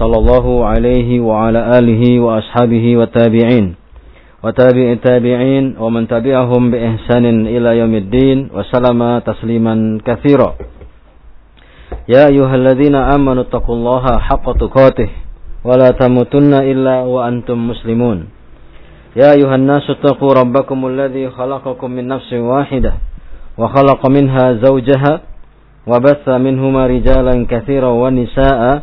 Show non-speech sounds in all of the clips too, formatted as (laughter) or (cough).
صلى الله عليه وعلى آله وأصحابه والتابعين. وتابع التابعين ومن تبعهم بإحسان إلى يوم الدين وسلم تسليما كثيرا. يا أيها الذين آمنوا اتقوا الله حق تقاته ولا تموتن إلا وأنتم مسلمون. يا أيها الناس اتقوا ربكم الذي خلقكم من نفس واحدة وخلق منها زوجها وبث منهما رجالا كثيرا ونساء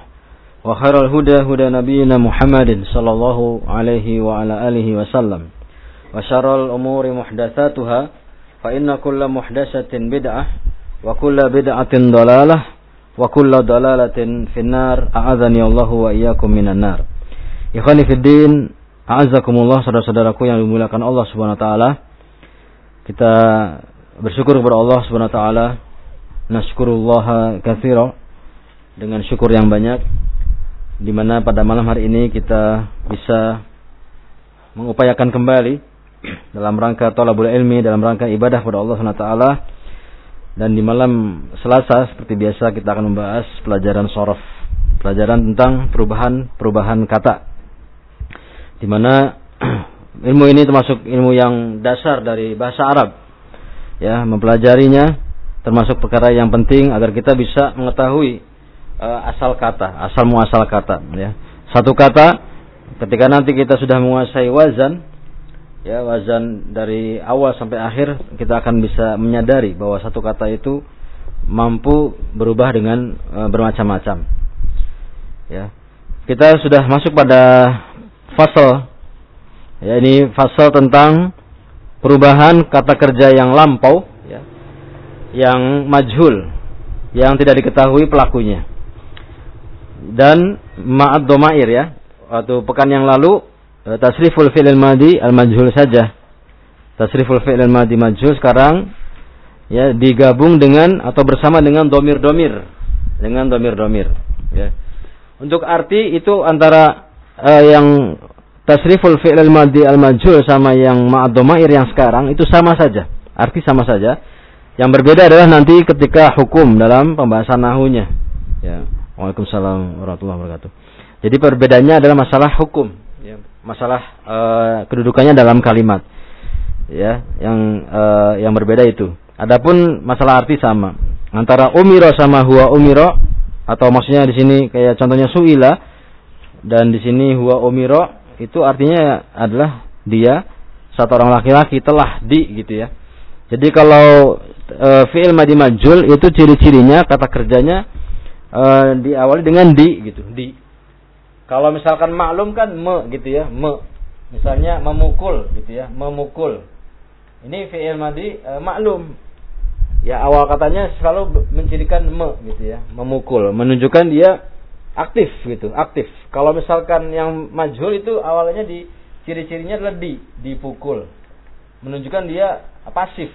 وخير الهدى هدى نبينا محمد صلى الله عليه وعلى آله وسلم وشر الأمور محدثاتها فإن كل محدثة بدعة وكل بدعة ضلالة وكل ضلالة في النار أعاذني الله وإياكم من النار إخواني في الدين A'azakumullah saudara-saudaraku yang dimuliakan Allah Subhanahu wa taala. Kita bersyukur kepada Allah Subhanahu wa taala. Nasykurullah katsira dengan syukur yang banyak di mana pada malam hari ini kita bisa mengupayakan kembali dalam rangka tolabul ilmi, dalam rangka ibadah kepada Allah SWT. Dan di malam Selasa seperti biasa kita akan membahas pelajaran sorof, pelajaran tentang perubahan-perubahan kata. Di mana (clears throat) ilmu ini termasuk ilmu yang dasar dari bahasa Arab. Ya, mempelajarinya termasuk perkara yang penting agar kita bisa mengetahui uh, asal kata, asal muasal kata ya. Satu kata ketika nanti kita sudah menguasai wazan ya wazan dari awal sampai akhir kita akan bisa menyadari bahwa satu kata itu mampu berubah dengan uh, bermacam-macam. Ya. Kita sudah masuk pada fasal ya ini fasal tentang perubahan kata kerja yang lampau ya yang majhul yang tidak diketahui pelakunya dan ma'ad domair ya. Waktu pekan yang lalu eh, tasriful fi'il madi al majhul saja. Tasriful fi'il madi majhul sekarang ya digabung dengan atau bersama dengan domir-domir dengan domir-domir ya. Untuk arti itu antara uh, yang tasriful fi'il madi al majhul sama yang ma'ad domair yang sekarang itu sama saja. Arti sama saja. Yang berbeda adalah nanti ketika hukum dalam pembahasan nahunya. Ya. Waalaikumsalam warahmatullahi wabarakatuh. Jadi perbedaannya adalah masalah hukum, ya. masalah uh, kedudukannya dalam kalimat, ya, yang uh, yang berbeda itu. Adapun masalah arti sama antara umiro sama huwa umiro atau maksudnya di sini kayak contohnya suila dan di sini huwa umiro itu artinya adalah dia satu orang laki-laki telah di gitu ya. Jadi kalau e, fi'il madi majul itu ciri-cirinya kata kerjanya uh, diawali dengan di gitu di. Kalau misalkan maklum kan me gitu ya me. Misalnya memukul gitu ya memukul. Ini fi'il madi uh, maklum. Ya awal katanya selalu mencirikan me gitu ya memukul menunjukkan dia aktif gitu aktif. Kalau misalkan yang majhul itu awalnya di ciri-cirinya di dipukul. Menunjukkan dia pasif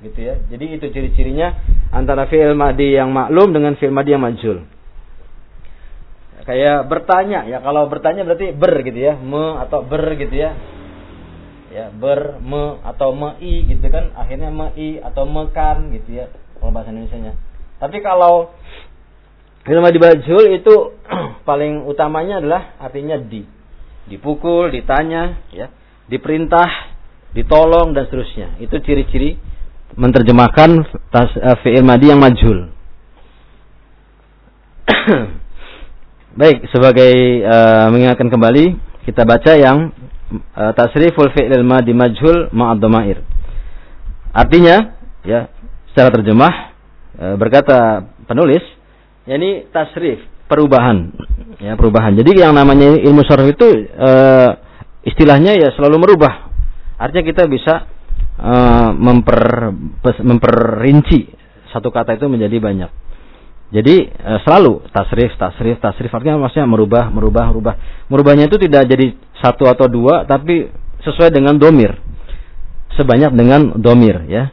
gitu ya. Jadi itu ciri-cirinya antara fi'il madi yang maklum dengan fi'il madi yang majul. Kayak bertanya ya, kalau bertanya berarti ber gitu ya, me atau ber gitu ya. Ya, ber, me atau mei gitu kan, akhirnya mei atau mekan gitu ya, kalau bahasa Indonesia-nya. Tapi kalau fi'il madi majul itu (clears throat) paling utamanya adalah artinya di. Dipukul, ditanya, ya, diperintah, ditolong dan seterusnya. Itu ciri-ciri menerjemahkan uh, fi'il madi yang majhul. (coughs) Baik, sebagai uh, mengingatkan kembali kita baca yang uh, tasriful fi'lil madi majhul ma'ad dhamair. Artinya, ya, secara terjemah uh, berkata penulis, yakni tasrif, perubahan. Ya, perubahan. Jadi yang namanya ilmu sarf itu uh, istilahnya ya selalu merubah. Artinya kita bisa uh, memper memperinci satu kata itu menjadi banyak. Jadi e, selalu tasrif, tasrif, tasrif artinya maksudnya merubah, merubah, merubah. Merubahnya itu tidak jadi satu atau dua, tapi sesuai dengan domir. Sebanyak dengan domir, ya.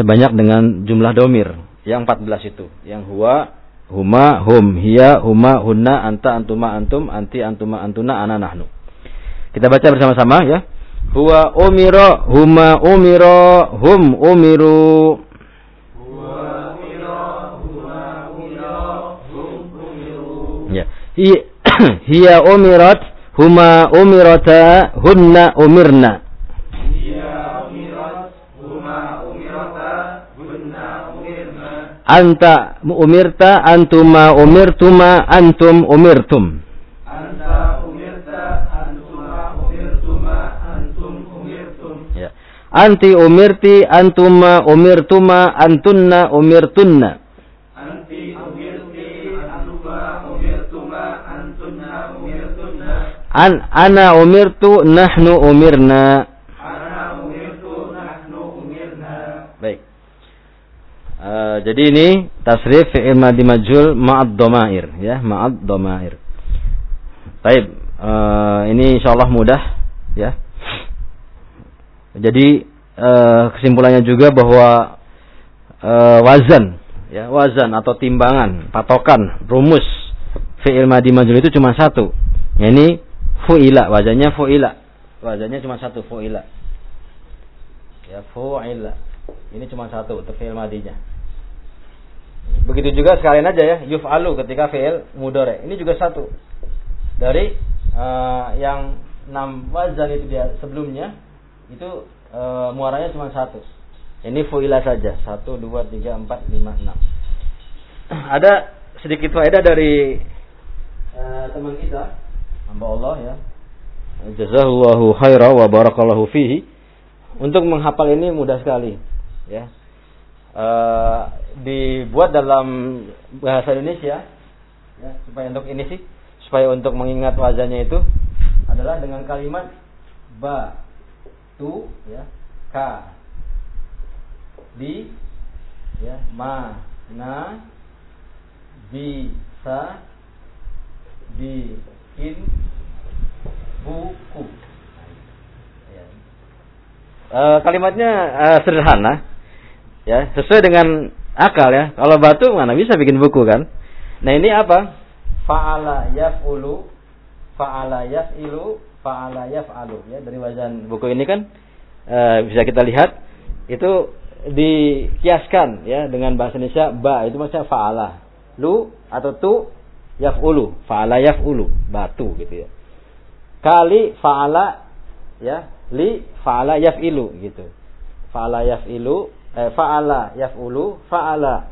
Sebanyak dengan jumlah domir. Yang 14 itu. Yang huwa, huma, hum, hiya, huma, hunna, anta, antuma, antum, anti, antuma, antuna, ana, nahnu. Kita baca bersama-sama ya. Huwa umiro, huma umiro, hum umiru, (coughs) hiya umirat huma umirata hunna umirna. Anta umirta antuma umirtuma antum umirtum ya anti umirti antuma umirtuma antunna umirtunna An ana umirtu nahnu umirna. Ana umirtu nahnu umirna. Baik. Uh, jadi ini tasrif fi'il madi majhul ma'ad dhamair ya, ma'ad dhamair. Baik, uh, ini insyaallah mudah ya. Jadi uh, kesimpulannya juga bahwa uh, wazan ya, wazan atau timbangan, patokan, rumus fi'il madi majhul itu cuma satu. Ya, ini fu'ila wajahnya fu'ila. Wajahnya cuma satu fu'ila. Ya fu'ila. Ini cuma satu untuk fi'il madinya begitu juga sekalian aja ya yuf'alu ketika fi'il mudore ini juga satu. Dari uh, yang enam wazan itu dia sebelumnya itu uh, muaranya cuma satu ini fu'ila saja satu dua tiga empat lima enam ada sedikit faedah dari uh, teman kita hamba Allah ya. Jazahullahu khaira wa barakallahu fihi. Untuk menghafal ini mudah sekali ya. E, dibuat dalam bahasa Indonesia ya, supaya untuk ini sih supaya untuk mengingat wazannya itu adalah dengan kalimat ba tu ya ka di ya ma na bisa bikin buku. Ya. E, kalimatnya e, sederhana, ya sesuai dengan akal ya. Kalau batu mana bisa bikin buku kan? Nah ini apa? Faala yafulu, faala yafilu, faala yafalu ya dari wazan buku ini kan e, bisa kita lihat itu dikiaskan ya dengan bahasa Indonesia ba itu maksudnya faala lu atau tu yaf'ulu, fa'ala yaf'ulu, batu gitu ya. Kali fa'ala ya, li fa'ala yaf'ilu gitu. Fa'ala yaf'ilu, eh, fa'ala yaf'ulu, fa'ala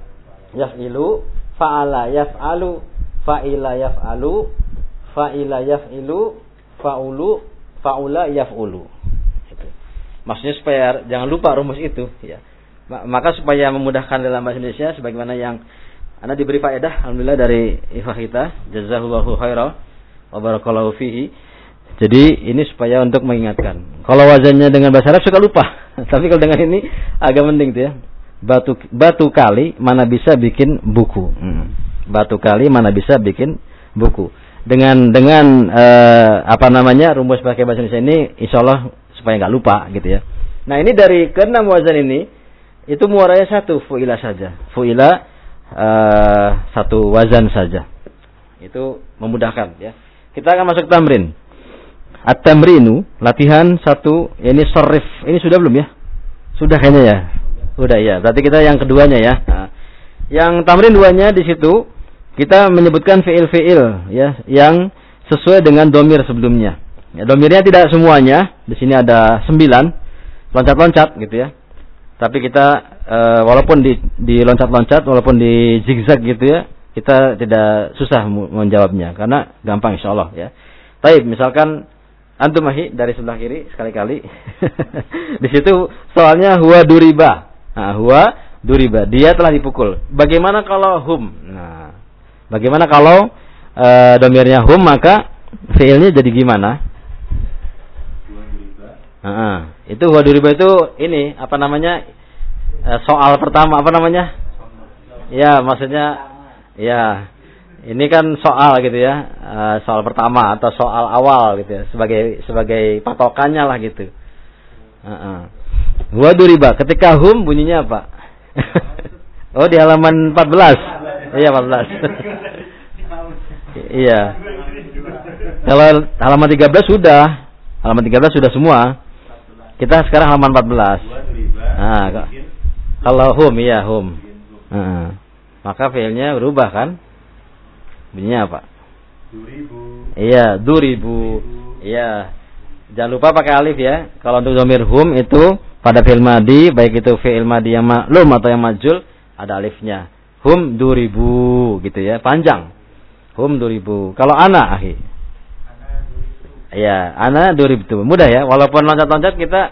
yaf'ilu, fa'ala yaf'alu, fa'ila yaf'alu, fa'ila yaf'ilu, fa'ulu, fa'ula yaf'ulu. Gitu. Maksudnya supaya jangan lupa rumus itu ya. Maka supaya memudahkan dalam bahasa Indonesia sebagaimana yang anda diberi faedah alhamdulillah dari ikhwah kita. Jazakallahu khairan wa barakallahu fihi. Jadi ini supaya untuk mengingatkan. Kalau wazannya dengan bahasa Arab suka lupa. (laughs) Tapi kalau dengan ini agak penting tuh ya. Batu batu kali mana bisa bikin buku. Hmm. Batu kali mana bisa bikin buku. Dengan dengan uh, apa namanya rumus pakai bahasa Indonesia ini insya Allah supaya nggak lupa gitu ya. Nah ini dari keenam wazan ini itu muaranya satu fuila saja. Fuila uh, satu wazan saja. Itu memudahkan ya. Kita akan masuk tamrin. At-tamrinu, latihan satu, ini sorif. Ini sudah belum ya? Sudah kayaknya ya. Sudah ya. Berarti kita yang keduanya ya. Nah, yang tamrin duanya di situ kita menyebutkan fiil-fiil ya yang sesuai dengan domir sebelumnya. Ya, domirnya tidak semuanya. Di sini ada sembilan, loncat-loncat gitu ya. Tapi kita e, walaupun di di loncat-loncat, walaupun di zigzag gitu ya, kita tidak susah menjawabnya karena gampang insya Allah ya. Tapi misalkan Antum mahi dari sebelah kiri sekali-kali. (laughs) di situ soalnya huwa duriba. Nah, huwa duriba. Dia telah dipukul. Bagaimana kalau hum? Nah, bagaimana kalau uh, domirnya hum maka fiilnya jadi gimana? Nah, itu huwa duriba itu ini apa namanya? Uh, soal pertama apa namanya? Ya, maksudnya ya ini kan soal gitu ya, uh, soal pertama atau soal awal gitu ya, sebagai sebagai patokannya lah gitu. Uh -uh. riba. Ketika hum bunyinya apa? (laughs) oh di halaman 14. Iya 14. iya. Kalau halaman 13 sudah, halaman 13 sudah semua. Kita sekarang halaman 14. Nah, kalau hum iya hum. Uh, maka filenya berubah kan? Bunyinya apa? Iya, duribu. Iya. Jangan lupa pakai alif ya. Kalau untuk domir hum itu pada fi'il madi, baik itu fi'il madi yang maklum atau yang majul, ada alifnya. Hum duribu gitu ya, panjang. Hum duribu. Kalau ana ahi. Iya, ana duribtu. Mudah ya, walaupun loncat-loncat kita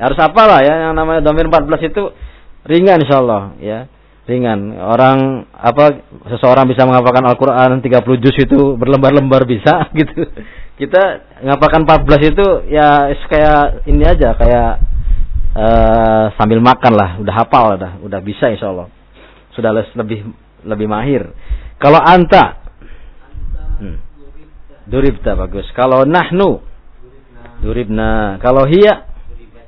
harus apa lah ya yang namanya domir 14 itu ringan insyaallah ya ringan. Orang apa seseorang bisa menghafalkan Al-Qur'an 30 juz itu berlembar-lembar bisa (laughs) gitu. Kita ngapalkan 14 itu ya kayak ini aja kayak uh, sambil makan lah, udah hafal udah, udah bisa insyaallah. Sudah lebih lebih mahir. Kalau anta hmm. Duribta bagus. Kalau nahnu Duribna. Kalau hiya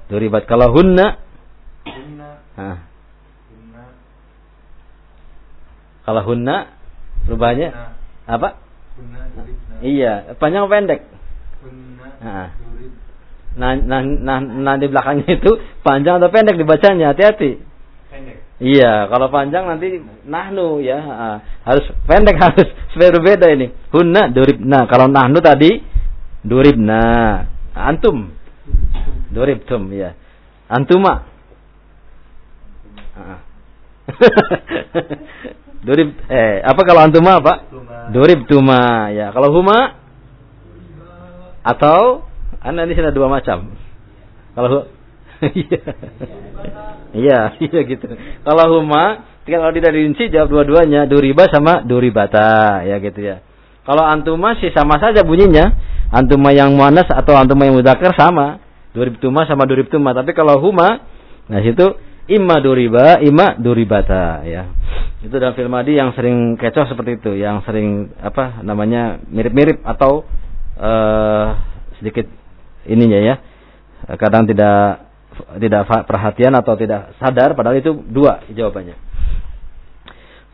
Duribat. Kalau hunna Kalau hunna rubahnya apa? Iya, panjang pendek? Nah. Nah, nah, nah, nah di belakangnya itu panjang atau pendek dibacanya, hati-hati. Iya, kalau panjang nanti nahnu ya, harus pendek (laughs) harus supaya berbeda ini. Hunna duribna. Kalau nahnu tadi duribna. Antum. Duribtum ya. Antuma. (laughs) Durib eh apa kalau antuma apa? Durib tuma ya. Kalau huma atau anda ini sudah dua macam. Kalau iya. iya, iya gitu. Kalau huma, kalau tidak dirinci jawab dua-duanya, duriba sama duribata, ya gitu ya. Kalau antuma sih sama saja bunyinya. Antuma yang muannas atau antuma yang mudzakkar sama. Durib tuma sama durib tuma. Tapi kalau huma, nah situ imma duriba, imma duribata ya. Itu dalam film madi yang sering kecoh seperti itu, yang sering apa namanya mirip-mirip atau uh, sedikit ininya ya. Kadang tidak tidak perhatian atau tidak sadar padahal itu dua jawabannya.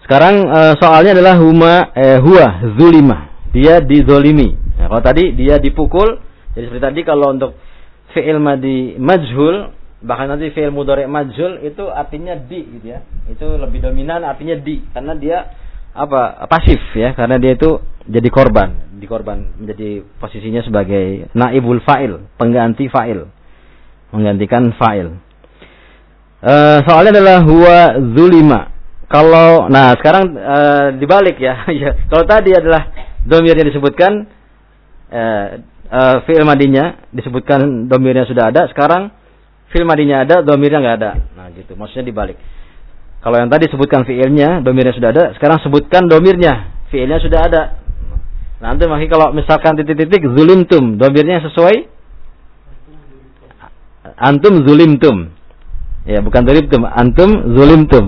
Sekarang uh, soalnya adalah huma eh, huwa zulima. Dia dizolimi. Nah, kalau tadi dia dipukul, jadi seperti tadi kalau untuk fi'il madi majhul bahkan nanti fi'il mudhari majhul itu artinya di gitu ya. Itu lebih dominan artinya di karena dia apa pasif ya karena dia itu jadi korban, dikorban menjadi posisinya sebagai naibul fa'il, pengganti fa'il. Menggantikan fa'il. E, soalnya adalah huwa zulima. Kalau nah sekarang e, dibalik ya. (laughs) ya. Kalau tadi adalah domir yang disebutkan e, e, fi'il madinya disebutkan domirnya sudah ada, sekarang Fil madinya ada, domirnya nggak ada. Nah gitu, maksudnya dibalik. Kalau yang tadi sebutkan fiilnya, domirnya sudah ada. Sekarang sebutkan domirnya, fiilnya sudah ada. Nanti makanya kalau misalkan titik-titik zulimtum, domirnya sesuai antum zulimtum. Ya, bukan zulimtum, antum zulimtum.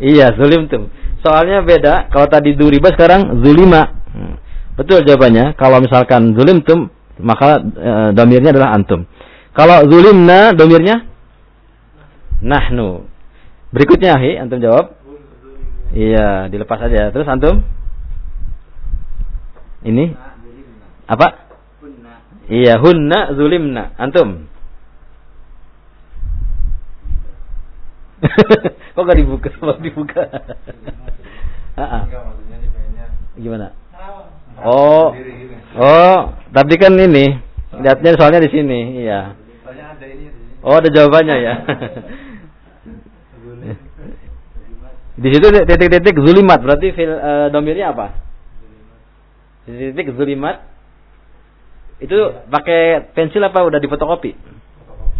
Iya, zulimtum. Soalnya beda, kalau tadi duriba sekarang zulima. Hmm. Betul jawabannya. Kalau misalkan zulimtum, maka e, domirnya adalah antum. Kalau zulimna domirnya nahnu. Berikutnya hi antum jawab. Iya, dilepas aja. Terus antum? Ini? Apa? Iya, hunna zulimna. Antum? (laughs) Kok gak dibuka? (laughs) Kok dibuka? Gimana? Oh, oh, tapi kan ini lihatnya soalnya di sini, iya. Oh ada jawabannya ya. Di situ titik-titik zulimat berarti fil uh, domirnya apa? Titik-titik zulimat. Itu pakai pensil apa udah difotokopi?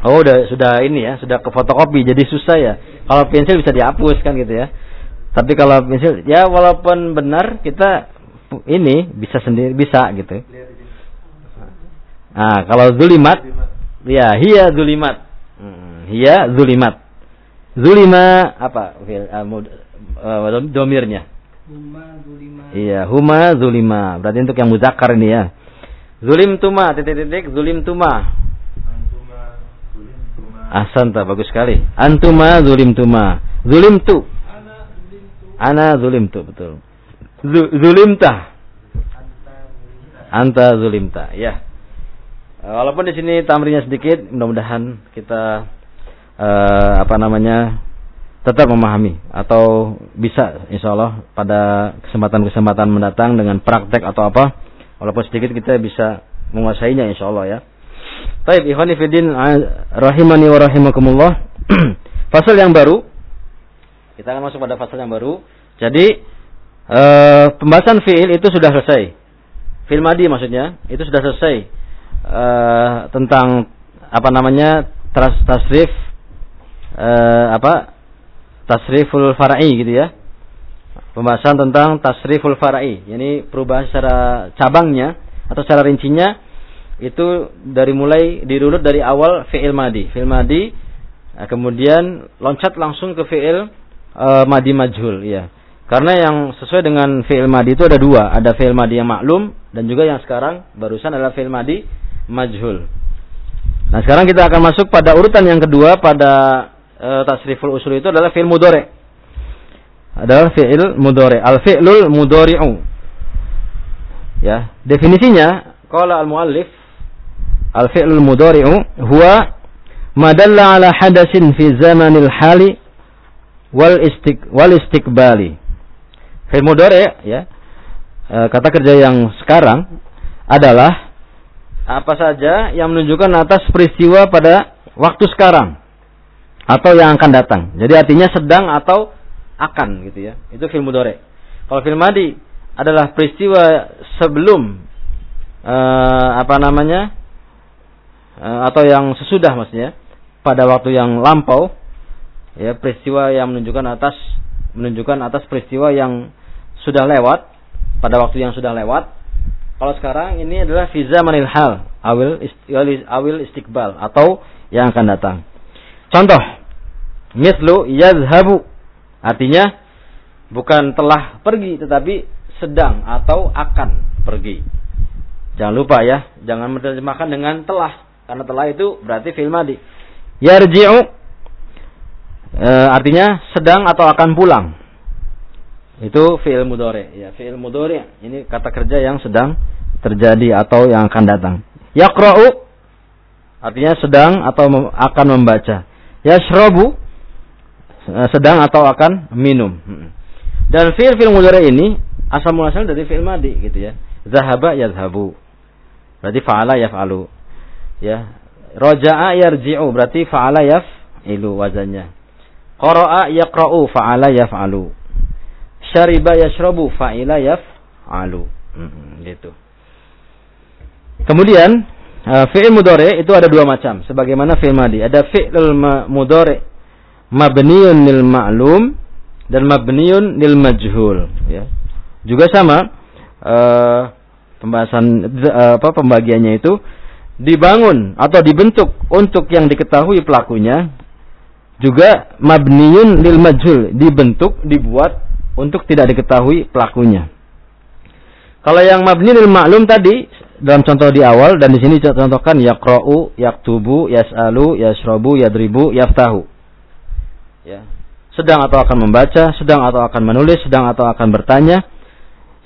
Oh, udah sudah ini ya, sudah ke fotokopi jadi susah ya. Kalau pensil bisa dihapus kan gitu ya. Tapi kalau pensil ya walaupun benar kita ini bisa sendiri bisa gitu. Nah, kalau zulimat ya hiya zulimat. Hmm, hiya zulimat. Zulima apa? Uh, uh, domirnya. Huma zulima. Iya, huma zulima. Berarti untuk yang muzakkar ini ya. Zulim tuma, titik-titik, zulim tuma. Ahsanta, bagus sekali. Antuma zulim tuma. Zulim tu. Ana zulim tu, betul. Zulimta. Anta zulimta. Ya. Eh, walaupun di sini tamrinya sedikit, mudah-mudahan kita uh, apa namanya tetap memahami atau bisa insya Allah pada kesempatan-kesempatan mendatang dengan praktek atau apa walaupun sedikit kita bisa menguasainya insya Allah ya. Baik, ikhwani fiddin rahimani wa rahimakumullah. (clears throat) fasal yang baru. Kita akan masuk pada fasal yang baru. Jadi e, pembahasan fiil itu sudah selesai. Fiil madi maksudnya, itu sudah selesai. E, tentang apa namanya? Tras, tasrif e, apa? Tasriful fara'i gitu ya. Pembahasan tentang tasriful fara'i, ini perubahan secara cabangnya atau secara rincinya itu dari mulai dirunut dari awal fi'il madi. Fi'il madi nah, kemudian loncat langsung ke fi'il uh, madi majhul ya. Karena yang sesuai dengan fi'il madi itu ada dua, ada fi'il madi yang maklum dan juga yang sekarang barusan adalah fi'il madi majhul. Nah, sekarang kita akan masuk pada urutan yang kedua pada uh, tasriful usul itu adalah fi'il mudore. Adalah fi'il mudore. Al-fi'lul mudori'u. Ya, definisinya qala al-muallif Al-fi'lul mudhari'u huwa madalla ala hadasin fi zamanil hali wal istik wal istiqbali. Fi'il mudhari' ya. E, kata kerja yang sekarang adalah apa saja yang menunjukkan atas peristiwa pada waktu sekarang atau yang akan datang. Jadi artinya sedang atau akan gitu ya. Itu fi'il mudhari'. Kalau fi'il madi adalah peristiwa sebelum uh, apa namanya? Eh, atau yang sesudah maksudnya pada waktu yang lampau ya peristiwa yang menunjukkan atas menunjukkan atas peristiwa yang sudah lewat pada waktu yang sudah lewat kalau sekarang ini adalah fiza manil hal awil awil istiqbal atau yang akan datang. Contoh mislu yazhabu artinya bukan telah pergi tetapi sedang atau akan pergi. Jangan lupa ya jangan menerjemahkan dengan telah karena telah itu berarti fi'il madi. Yarji'u e, artinya sedang atau akan pulang. Itu fi'il mudhari. Ya, fi'il mudhari ini kata kerja yang sedang terjadi atau yang akan datang. Yaqra'u artinya sedang atau akan membaca. Yashrabu e, sedang atau akan minum. Dan fi'il fi'il mudhari ini asal muasalnya dari fi'il madi gitu ya. Zahaba yazhabu. Berarti fa'ala yaf'alu ya. Roja'a yarji'u berarti fa'ala yaf'ilu wazannya. Qara'a yaqra'u fa'ala yaf'alu. Syariba yashrabu fa'ila yaf'alu. Hmm, gitu. Kemudian uh, fi'il mudhari itu ada dua macam. Sebagaimana fi'il madi. Ada fi'il mudhari mabniun lil ma'lum dan mabniun lil majhul. Ya. Juga sama uh, pembahasan uh, apa pembagiannya itu dibangun atau dibentuk untuk yang diketahui pelakunya juga mabniun lil majhul dibentuk dibuat untuk tidak diketahui pelakunya. Kalau yang mabni lil maklum tadi dalam contoh di awal dan di sini contohkan yaqra'u, yaktubu, yas'alu, yashrabu, yadribu, yaftahu. Ya. Sedang atau akan membaca, sedang atau akan menulis, sedang atau akan bertanya,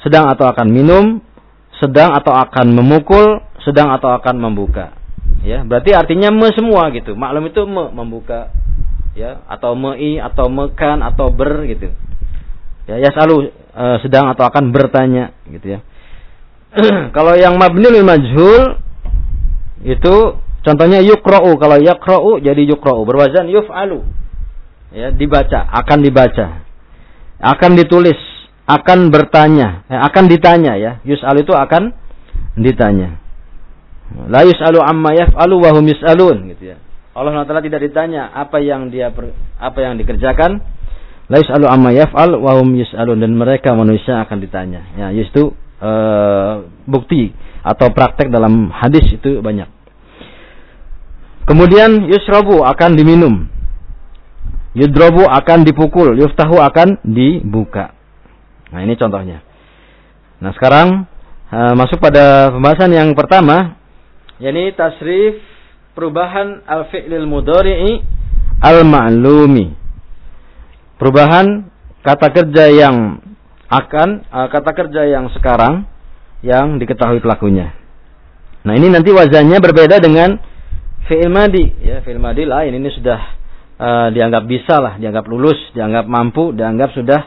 sedang atau akan minum, sedang atau akan memukul, sedang atau akan membuka. Ya, berarti artinya me semua gitu. Maklum itu me membuka ya atau mei atau mekan atau ber gitu. Ya, ya selalu e, sedang atau akan bertanya gitu ya. (clears throat) kalau yang mabnil majhul itu contohnya yukra'u. Kalau yakra'u jadi yukra'u. Berwazan yuf'alu. Ya, dibaca, akan dibaca. Akan ditulis, akan bertanya, eh, akan ditanya ya. Yus'al itu akan ditanya. La yus'alu amma yaf'alu wa hum yus'alun gitu ya. Allah SWT tidak ditanya apa yang dia apa yang dikerjakan. La yus'alu amma yaf'al wa hum yus'alun dan mereka manusia akan ditanya. Ya, yaitu e, bukti atau praktek dalam hadis itu banyak. Kemudian yusrabu akan diminum. Yudrobu akan dipukul, yuftahu akan dibuka. Nah, ini contohnya. Nah, sekarang uh, masuk pada pembahasan yang pertama, yakni tasrif perubahan al-fi'lil mudhari'i al-ma'lumi. Perubahan kata kerja yang akan uh, kata kerja yang sekarang yang diketahui pelakunya. Nah, ini nanti wazannya berbeda dengan fi'il madi, ya, fi'il madi lain ini sudah uh, dianggap bisa lah, dianggap lulus, dianggap mampu, dianggap sudah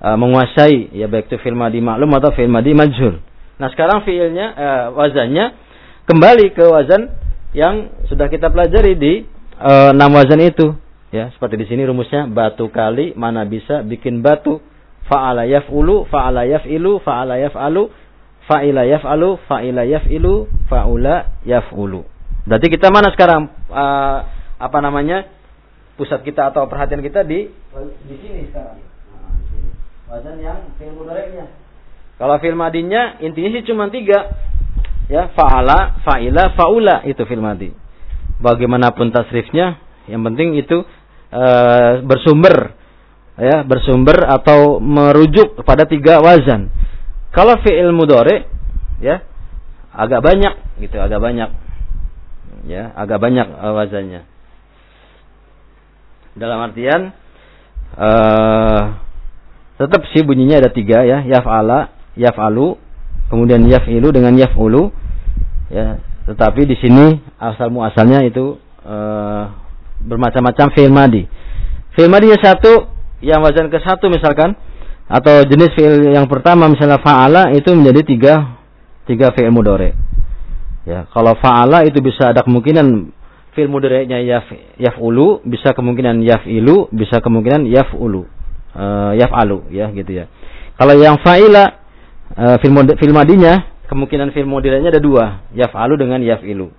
uh, menguasai ya baik itu fi'il madi maklum atau fi'il madi majhul. Nah, sekarang fi'ilnya uh, wazannya kembali ke wazan yang sudah kita pelajari di uh, enam wazan itu. Ya, seperti di sini rumusnya batu kali mana bisa bikin batu. Fa'ala yaf'ulu, fa'ala yaf'ilu, fa'ala yaf'alu, fa'ila yaf'alu, fa'ila yaf'ilu, fa'ula yaf'ulu. Berarti kita mana sekarang uh, apa namanya? pusat kita atau perhatian kita di di sini sekarang. Nah. Wazan yang fi'il mudhari'nya. Kalau fi'il madinya intinya sih cuma tiga. Ya, fa'ala, fa'ila, fa'ula itu fi'il madi. Bagaimanapun tasrifnya, yang penting itu e, bersumber ya, bersumber atau merujuk kepada tiga wazan. Kalau fi'il mudhari ya agak banyak gitu, agak banyak. Ya, agak banyak uh, wazannya. Dalam artian uh, tetap sih bunyinya ada tiga ya, yaf'ala, yaf'alu, kemudian yaf'ilu dengan yaf'ulu. Ya, tetapi di sini asal muasalnya itu uh, bermacam-macam fi'il madi. Fi'il madi yang satu yang wazan ke satu misalkan atau jenis fi'il yang pertama misalnya fa'ala itu menjadi tiga tiga fi'il mudore. Ya, kalau fa'ala itu bisa ada kemungkinan fil mudhari'nya yaf yaf'ulu bisa kemungkinan yaf'ilu bisa kemungkinan yaf'ulu uh, yaf'alu ya gitu ya kalau yang fa'ila uh, fil, fil kemungkinan fil mudhari'nya ada dua. Yaf'alu dengan yaf'ilu.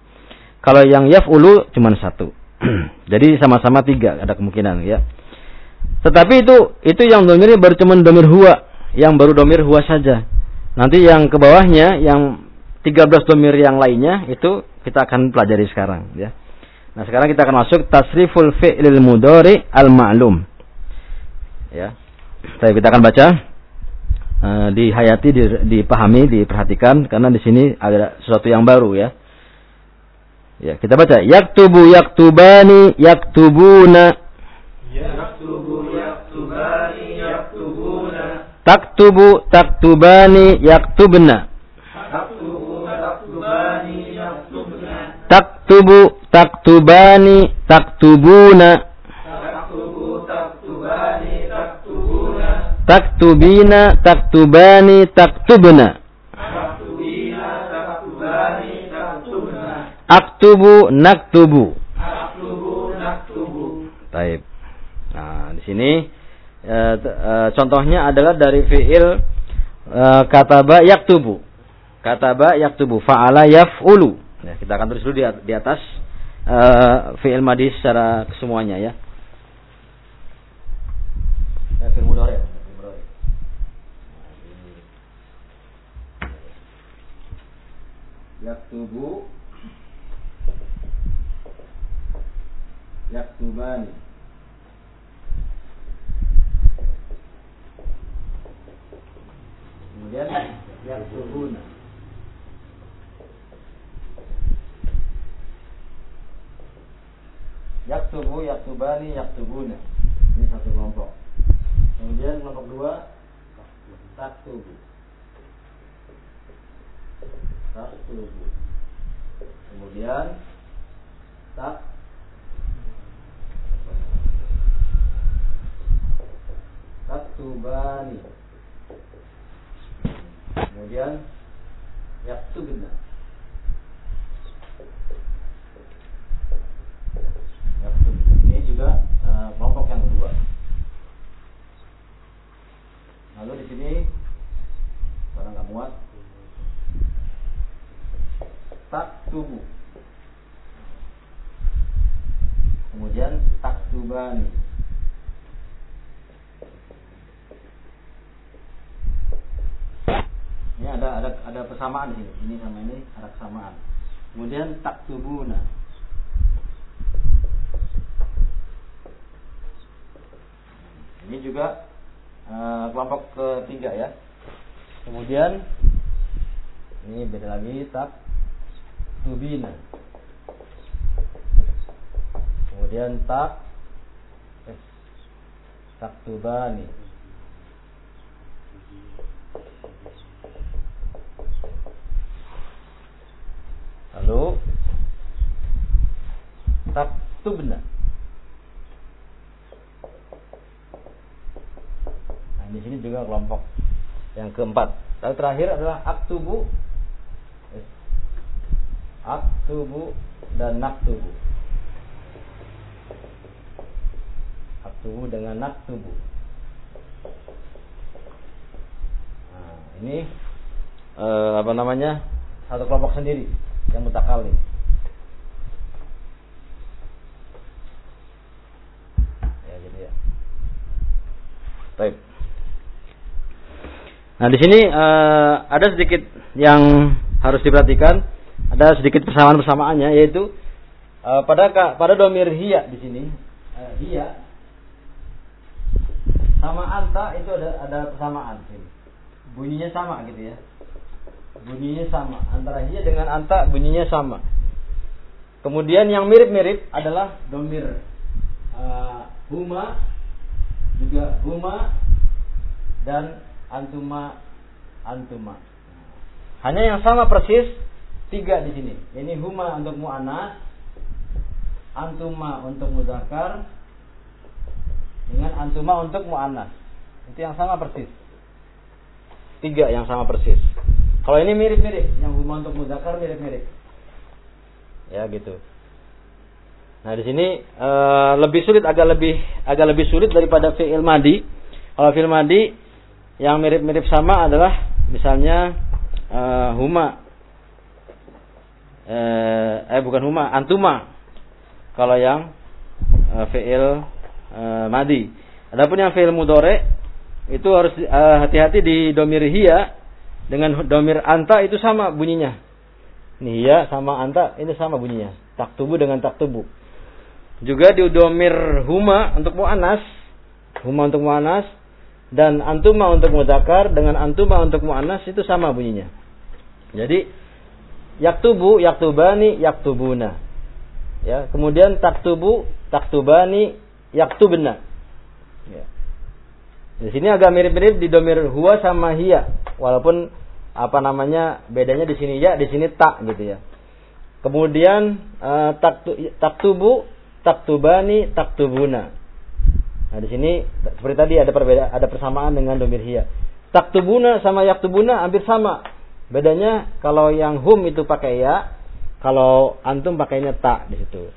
Kalau yang yaf'ulu cuma satu. (clears throat) Jadi sama-sama tiga ada kemungkinan ya. Tetapi itu itu yang domirnya baru cuma domir huwa. Yang baru domir huwa saja. Nanti yang ke bawahnya yang 13 domir yang lainnya itu kita akan pelajari sekarang ya. Nah, sekarang kita akan masuk tasriful fi'lil mudhari al-ma'lum. Ya. Saya kita akan baca uh, dihayati, di, dipahami, diperhatikan karena di sini ada sesuatu yang baru ya. Ya, kita baca. Yaktubu yaktubani yaktubuna. Yaktubu yaktubani yaktubuna taktubu taktubani yaktubna taktubu taktubani yaktubna. Taktubu taktubani taktubuna taktubina taktubani taktubna aktubu naktubu aktubu naktubu Taib. Nah, di sini e, e, contohnya adalah dari fiil e, kataba yaktubu. Kataba yaktubu fa'ala yaf'ulu. Ya, kita akan terus dulu di, di atas uh, fi'il madhi secara kesemuanya ya. Ya, fi'il mudhari. Yaktubu. Yaktubani. Kemudian Yaktubuna. Yaktubu yaktubani yaktubuna. Ini satu kelompok. Kemudian kelompok dua taktubu taktubu kemudian tak. Taktubani kemudian yaktubna ini juga uh, kelompok yang kedua. Lalu di sini karena nggak muat tak tubuh, kemudian tak tubani, ini ada ada ada persamaan sih, ini sama ini ada kesamaan kemudian tak taktubuna ini juga uh, kelompok ketiga ya. Kemudian ini beda lagi tak tubina. Kemudian tak eh, tak tubani. Lalu tak tubna. Nah, di sini juga kelompok yang keempat. Lalu terakhir adalah aktubu aktubu dan naktubu. Aktubu dengan naktubu. Nah, ini eh, apa namanya? Satu kelompok sendiri yang mutakalim. Ya, jadi ya. Baik. Nah, di sini uh, ada sedikit yang harus diperhatikan ada sedikit persamaan-persamaannya yaitu uh, pada pada domir hiya di sini. Uh, hiya. Sama anta itu ada ada persamaan bunyinya sama gitu ya. Bunyinya sama. Antara hiya dengan anta bunyinya sama. Kemudian yang mirip-mirip adalah domir. Uh, huma juga huma dan antuma antuma. Hanya yang sama persis tiga di sini. Ini huma untuk mu'anas, antuma untuk mudakar, dengan antuma untuk mu'anas. Itu yang sama persis. Tiga yang sama persis. Kalau ini mirip-mirip, yang huma untuk mudakar mirip-mirip. Ya gitu. Nah di sini e, lebih sulit, agak lebih agak lebih sulit daripada fi'il madi. Kalau fi'il madi yang mirip-mirip sama adalah misalnya e, huma eh, eh bukan huma, antuma. Kalau yang eh, fi'il eh, madi. Adapun yang fi'il mudore itu harus eh, hati-hati di domir hiya dengan domir anta itu sama bunyinya. Nih hiya sama anta ini sama bunyinya. Taktubu dengan taktubu. Juga di domir huma untuk mu'anas, huma untuk mu'anas dan antuma untuk mudakar dengan antuma untuk mu'anas itu sama bunyinya. Jadi yaktubu, yaktubani, yaktubuna. Ya, kemudian taktubu, taktubani, yaktubna. Ya. Di sini agak mirip-mirip di domir huwa sama hiya, walaupun apa namanya bedanya di sini ya, di sini tak gitu ya. Kemudian uh, taktu, taktubu, taktubani, taktubuna. Nah di sini seperti tadi ada perbedaan, ada persamaan dengan domir hiya. Taktubuna sama yaktubuna hampir sama, Bedanya kalau yang hum itu pakai ya, kalau antum pakainya tak di situ.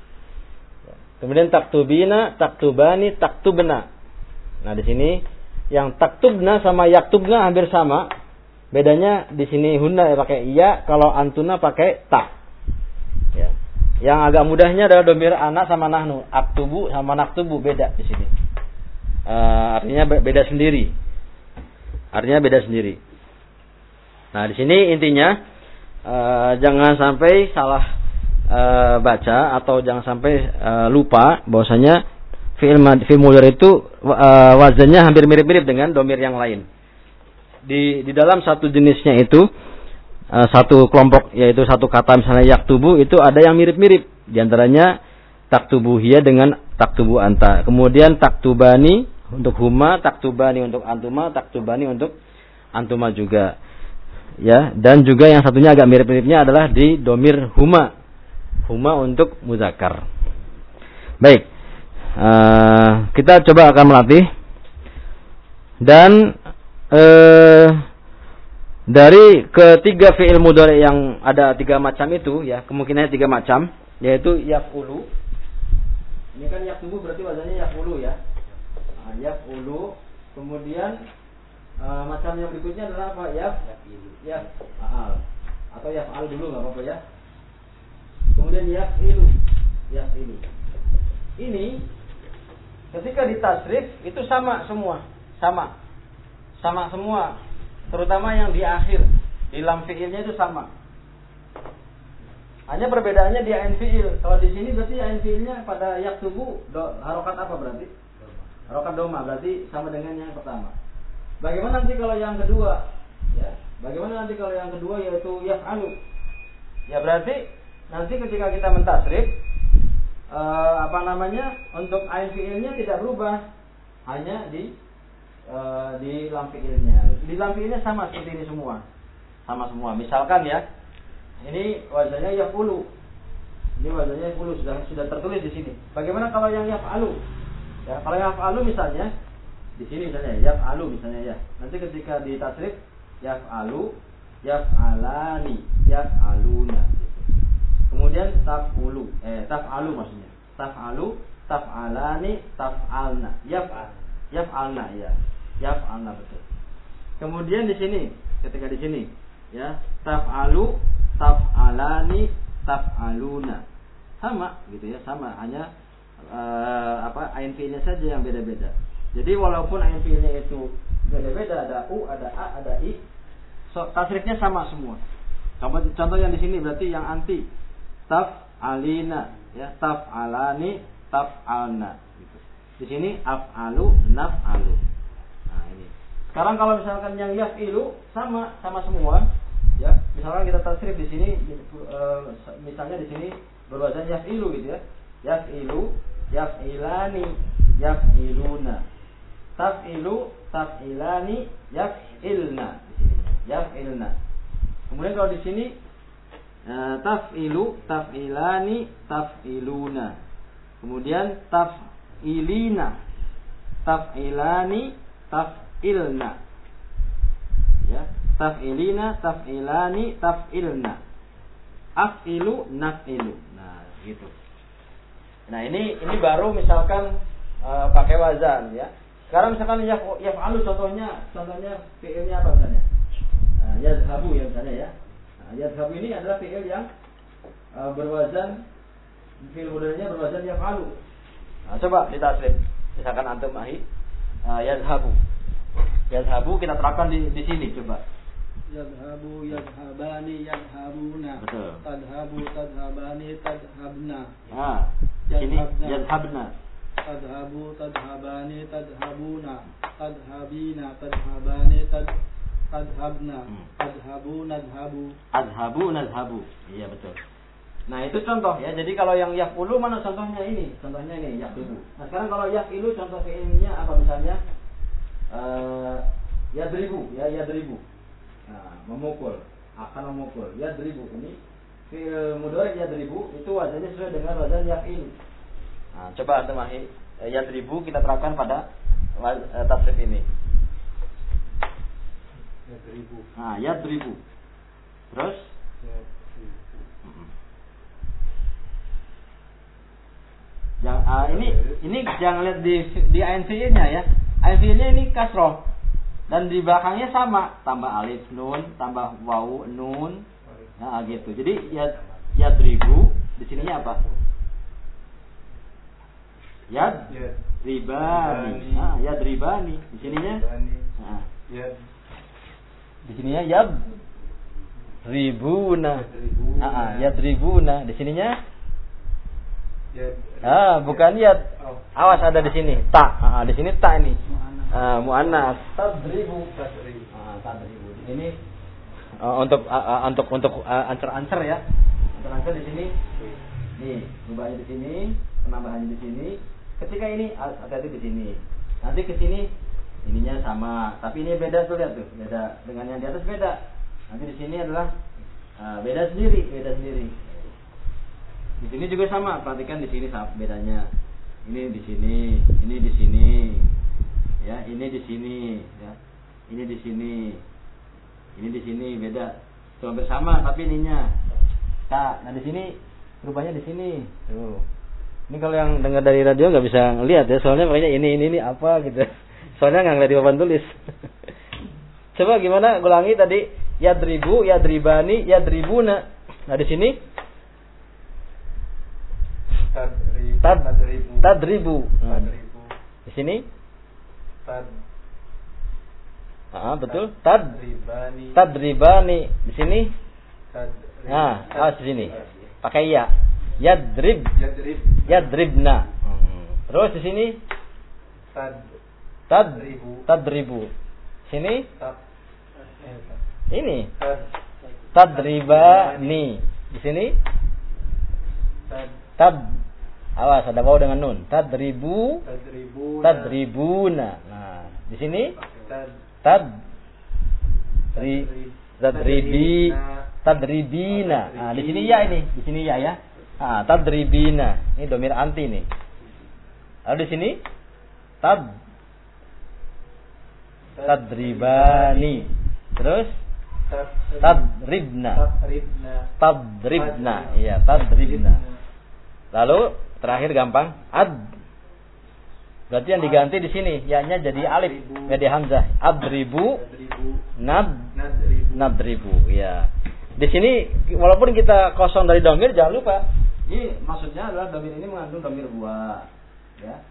Kemudian taktubina, taktubani, taktubna. Nah, di sini yang taktubna sama yaktubna hampir sama. Bedanya di sini hunna ya pakai iya, kalau antuna pakai tak. Ya. Yang agak mudahnya adalah domir anak sama nahnu, aktubu sama naktubu beda di sini. Uh, artinya beda sendiri. Artinya beda sendiri. Nah, di sini intinya uh, jangan sampai salah uh, baca atau jangan sampai uh, lupa bahwasanya fi'il fi'il mudhari itu uh, wazannya hampir mirip-mirip dengan domir yang lain. Di di dalam satu jenisnya itu uh, satu kelompok yaitu satu kata misalnya yaktubu itu ada yang mirip-mirip. Di antaranya taktubuhia dengan taktubu anta. Kemudian taktubani untuk huma, taktubani untuk antuma, taktubani untuk antuma juga ya dan juga yang satunya agak mirip-miripnya adalah di domir huma. Huma untuk muzakar baik. Uh, kita coba akan melatih. Dan uh, dari ketiga fiil mudhari yang ada tiga macam itu ya kemungkinannya tiga macam yaitu yakulu ini kan yakulu berarti wajahnya yakulu ya. Nah, yakulu kemudian uh, macam yang berikutnya adalah apa ya ya faal atau ya faal dulu nggak apa-apa ya kemudian ya ilu ya ilu ini Ketika ditasrif itu sama semua, sama. Sama semua. Terutama yang di akhir, di lam fiilnya itu sama. Hanya perbedaannya di ain fiil. Kalau di sini berarti ain fiilnya pada yaktubu harokat apa berarti? Harokat doma berarti sama dengan yang pertama. Bagaimana nanti kalau yang kedua? Ya, bagaimana nanti kalau yang kedua yaitu yaf'alu? Ya berarti nanti ketika kita mentasrif eh, apa namanya untuk ain fiilnya tidak berubah, hanya di eh, di lam fiilnya. Di lam fiilnya sama seperti ini semua, sama semua. Misalkan ya, ini wajahnya yafulu. Ini wajahnya yafulu sudah sudah tertulis di sini. Bagaimana kalau yang yafalu? Ya, kalau yafalu misalnya di sini misalnya yafalu misalnya ya. Nanti ketika di tasrif yafalu, yafalani, yafaluna. Kemudian tafulu, eh tafalu maksudnya. Tafalu, tafalani, tafalna. Yafal, yafalna ya. Yafalna betul. Kemudian di sini, ketika di sini, ya, tafalu, taf'alani taf'aluna sama gitu ya sama hanya uh, apa ain saja yang beda-beda jadi walaupun ain fiilnya itu beda-beda ada u ada a ada i so, tasrifnya sama semua contoh, contoh yang di sini berarti yang anti taf'alina ya taf'alani taf'alna gitu. di sini af'alu naf'alu nah ini sekarang kalau misalkan yang yaf'ilu sama sama semua Ya, misalkan kita tasrif di sini uh, misalnya di sini berwazan yafilu gitu ya. Yafilu, yafilani, yafiluna. Tafilu, tafilani, yafilna. Yafilna. Kemudian kalau di sini uh, tafilu, tafilani, tafiluna. Kemudian tafilina, tafilani, tafilna. Ya, taf'ilina, taf'ilani, taf'ilna. Af'ilu, naf'ilu. Nah, gitu. Nah, ini ini baru misalkan uh, pakai wazan ya. Sekarang misalkan ya yaf'alu contohnya, contohnya fi'ilnya apa misalnya? Uh, yadhabu ya misalnya ya. Nah, yadhabu ini adalah fi'il yang uh, berwazan fi'il mudahnya berwazan yaf'alu. Nah, coba kita tasrif. Misalkan antum ahi uh, yadhabu. Yadhabu kita terapkan di di sini coba yadhabu yadhabani yadhabuna Betul. tadhabu tadhabani tadhabna ah ini yadhabna tadhabu tadhabani tadhabuna tadhabina tadhabani tad tadhabna tadhabu nadhabu adhabu nadhabu iya betul. Nah itu contoh ya. Jadi kalau yang yafulu mana contohnya ini? Contohnya ini yafilu nah sekarang kalau yafilu contoh fiilnya apa misalnya? Uh, yadribu ya yadribu. Nah, memukul, akan memukul. Ya deribu ini fi'il mudhari ya deribu itu wajahnya sesuai dengan wazan yaf'il. Nah, coba antum ya deribu kita terapkan pada uh, tafsir ini. ya deribu Nah, ya deribu. Terus? Yang uh, ini ini jangan lihat di di INV-nya ya. INV-nya ini kasroh. Dan di belakangnya sama. Tambah alif nun tambah wawu nun. Nah gitu. Jadi ya ya ribu di sininya apa ya ribani. Ah ya ribani. Di sininya? Nah. di sininya ya ribuna. Ah ah, ya ribuna. Di sininya? Ah bukan ya awas ada di sini. Tak ah di sini tak ini. Uh, muannas. Tadribu. Tadribu. Ini uh, untuk uh, untuk untuk uh, answer-answer ya. Answer-answer di sini. Nih rubahnya di sini. Penambahannya di sini ketika ini hati-hati di sini. Nanti ke sini ininya sama. Tapi ini beda tuh lihat tuh. Beda dengan yang di atas beda. Nanti di sini adalah uh, beda sendiri beda sendiri. Di sini juga sama. Perhatikan di sini bedanya. Ini di sini ini di sini. Ya ini di sini. Ya ini di sini. Ini di sini beda. Cuma bersama tapi ininya. Tak nah di sini rupanya di sini. Tuh ini kalau yang dengar dari radio nggak bisa ngelihat ya soalnya makanya ini ini ini apa gitu soalnya nggak ngeliat di papan tulis (laughs) coba gimana ulangi tadi yadribu yadribani yadribuna nah di sini tadribu tadribu tadribu Di sini? Tad. Ah, betul. Tad Ribani. tadribani. Di sini? Tad. Nah, awas di sini. Pakai ya. Yadrib Yadrib. yadribna. Hmm. Terus di sini Tad. tad Ribu. tadribu. Sini Tad. ini Tad. tadribani. Di sini Tad. tad awas ada bau dengan nun. Tadribu Tadribu. tadribuna. Nah, di sini Tad. tad ri tadribi tadribina. Nah, di sini ya ini, di sini ya ya. Ah, tadribina. Ini domir anti nih. Lalu di sini tad tadribani. Terus Tad. tadribna. Tadribna. Iya, tadribna. Lalu terakhir gampang ad. Berarti yang diganti di sini ya-nya jadi alif, jadi hamzah. Adribu nad Nadribu. nadribu. Ya. Di sini walaupun kita kosong dari domir jangan lupa. Ini maksudnya adalah domir ini mengandung domir dua. Ya.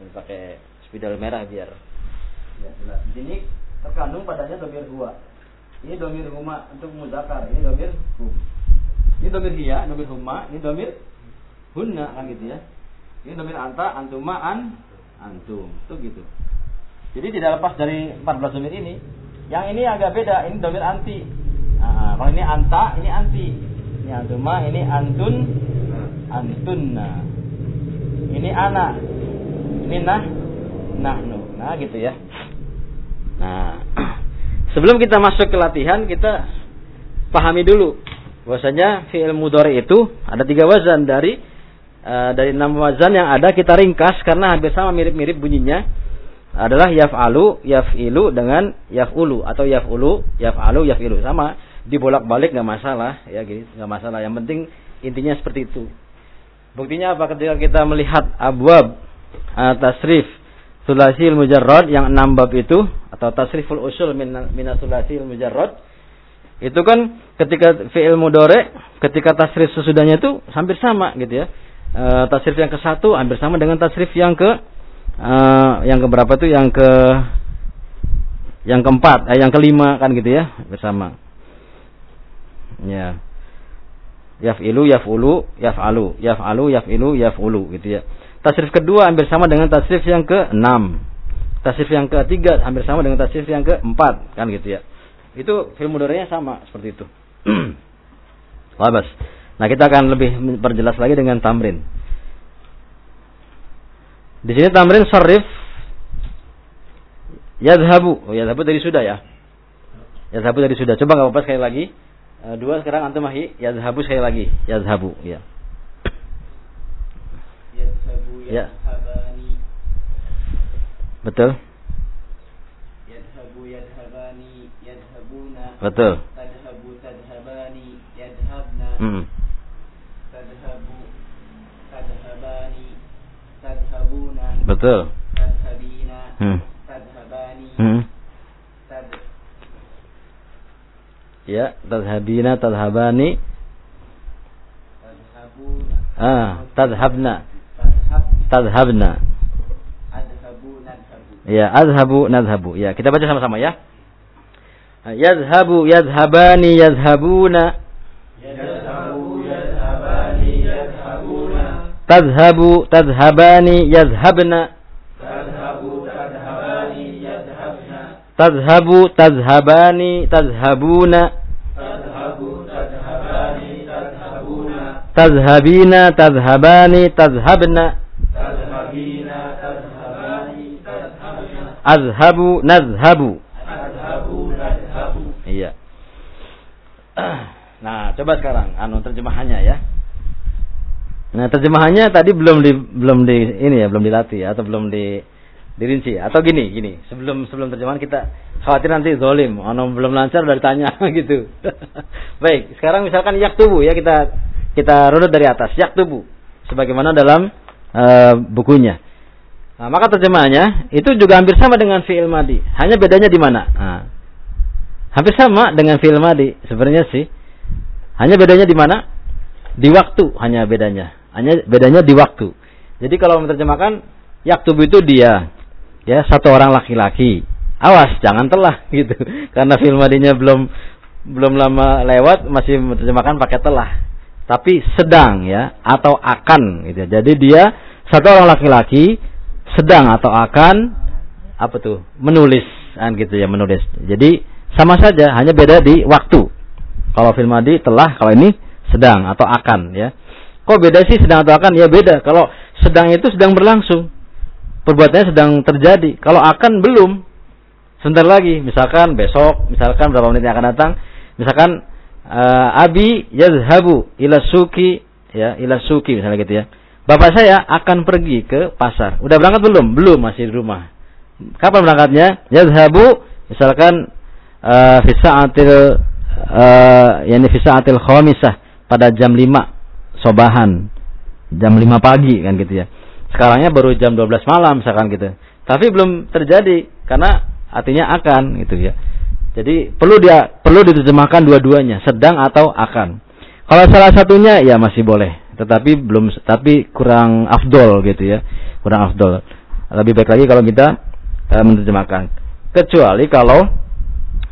Ini pakai spidol merah biar ya jelas. Di sini terkandung padanya domir dua. Ini domir huma untuk mudakar, ini domir hum. Ini domir hiya, domir huma, ini domir hunna kan gitu ya. Ini domir anta, antuma, an, antum. Itu gitu. Jadi tidak lepas dari 14 domir ini. Yang ini agak beda, ini domir anti. Nah, kalau ini anta, ini anti. Ini antuma, ini antun, antunna. Ini ana. Ini nah, nahnu. Nah, gitu ya. Nah, (clears throat) sebelum kita masuk ke latihan, kita pahami dulu bahwasanya fi'il mudhari itu ada tiga wazan dari eh, dari enam wazan yang ada kita ringkas karena hampir sama mirip-mirip bunyinya adalah yaf'alu, yaf'ilu dengan yaf'ulu atau yaf'ulu, yaf'alu, yaf'ilu sama dibolak-balik nggak masalah ya gitu nggak masalah. Yang penting intinya seperti itu. Buktinya apa? Ketika kita melihat abwab uh, tasrif sulasil mujarrad yang enam bab itu atau tasriful usul min sulasil mujarrad itu kan ketika fi'il mudore ketika tasrif sesudahnya itu hampir sama gitu ya. E, tasrif yang ke satu hampir sama dengan tasrif yang ke e, yang ke berapa tuh yang ke yang keempat eh, yang kelima kan gitu ya bersama ya yaf'ilu yaf'ulu yaf'alu yaf'alu yaf'ilu yaf'ulu gitu ya tasrif kedua hampir sama dengan tasrif yang ke enam tasrif yang ketiga hampir sama dengan tasrif yang keempat kan gitu ya itu film mudorenya sama seperti itu. (clears throat) Labas. Nah kita akan lebih perjelas lagi dengan tamrin. Di sini tamrin sarif yadhabu. Oh, yadhabu tadi sudah ya. Yadhabu tadi sudah. Coba nggak apa-apa sekali lagi. E, dua sekarang antum mahi yadhabu sekali lagi. Yadhabu. Ya. Yadhabu Ya. yadhabani. Betul. Yadhabu yadhabani. Yadhabuna. Betul. Tadhabu tadhabani. Yadhabna. Hmm. Tadhabu tadhabani. Tadhabuna. Betul. Tadhabina. Hmm. Tadhabani. Hmm. Tad Ya, tadhabina tadhabani. Ah, tadhabna. Tadhab. Tadhabna. Adhabu. Ya, azhabu nadhabu. Ya, kita baca sama-sama ya. Yadhabu yadhabani yadhabuna. Yadhabu yadhabani yadhabuna. Tadhabu tadhabani yadhabna. Tadhabu tadhabani yadhabna. Tadhabu tadhabani tadhabuna. Tadhabuna. Tadhabina tadhabani tadhabna. Tadhabina tadhabani tadhabna. Azhabu nadhabu. Adhabu nadhabu. Iya. (clears throat) Nah, coba sekarang anu terjemahannya ya. Nah, terjemahannya tadi belum di belum di ini ya, belum dilatih atau belum di dirinci atau gini, gini. Sebelum sebelum terjemahan kita khawatir nanti zolim, anu belum lancar udah ditanya (laughs) gitu. (laughs) Baik, sekarang misalkan yak tubuh ya kita kita runut dari atas yak tubuh sebagaimana dalam eh, bukunya. Nah, maka terjemahannya itu juga hampir sama dengan fi'il madi. Hanya bedanya di mana? Nah, hampir sama dengan fi'il madi sebenarnya sih. Hanya bedanya di mana? Di waktu hanya bedanya. Hanya bedanya di waktu. Jadi kalau menerjemahkan yaktubu itu dia. Ya, satu orang laki-laki. Awas, jangan telah (laughs) gitu. Karena film madinya belum belum lama lewat masih menerjemahkan pakai telah. Tapi sedang ya atau akan gitu. Jadi dia satu orang laki-laki sedang atau akan apa tuh? menulis kan gitu ya, menulis. Jadi sama saja, hanya beda di waktu. Kalau film madi telah, kalau ini sedang atau akan ya. Kok beda sih sedang atau akan? Ya beda. Kalau sedang itu sedang berlangsung. Perbuatannya sedang terjadi. Kalau akan belum. Sebentar lagi, misalkan besok, misalkan berapa menit yang akan datang, misalkan uh, Abi yazhabu ila suki ya, ila suki misalnya gitu ya. Bapak saya akan pergi ke pasar. Udah berangkat belum? Belum, masih di rumah. Kapan berangkatnya? Yazhabu misalkan uh, fi sa'atil uh, yani fi sa'atil khamisah pada jam 5 sobahan. Jam 5 pagi kan gitu ya. Sekarangnya baru jam 12 malam misalkan gitu. Tapi belum terjadi karena artinya akan gitu ya. Jadi perlu dia perlu diterjemahkan dua-duanya, sedang atau akan. Kalau salah satunya ya masih boleh, tetapi belum tapi kurang afdol gitu ya. Kurang afdol. Lebih baik lagi kalau kita uh, menerjemahkan. Kecuali kalau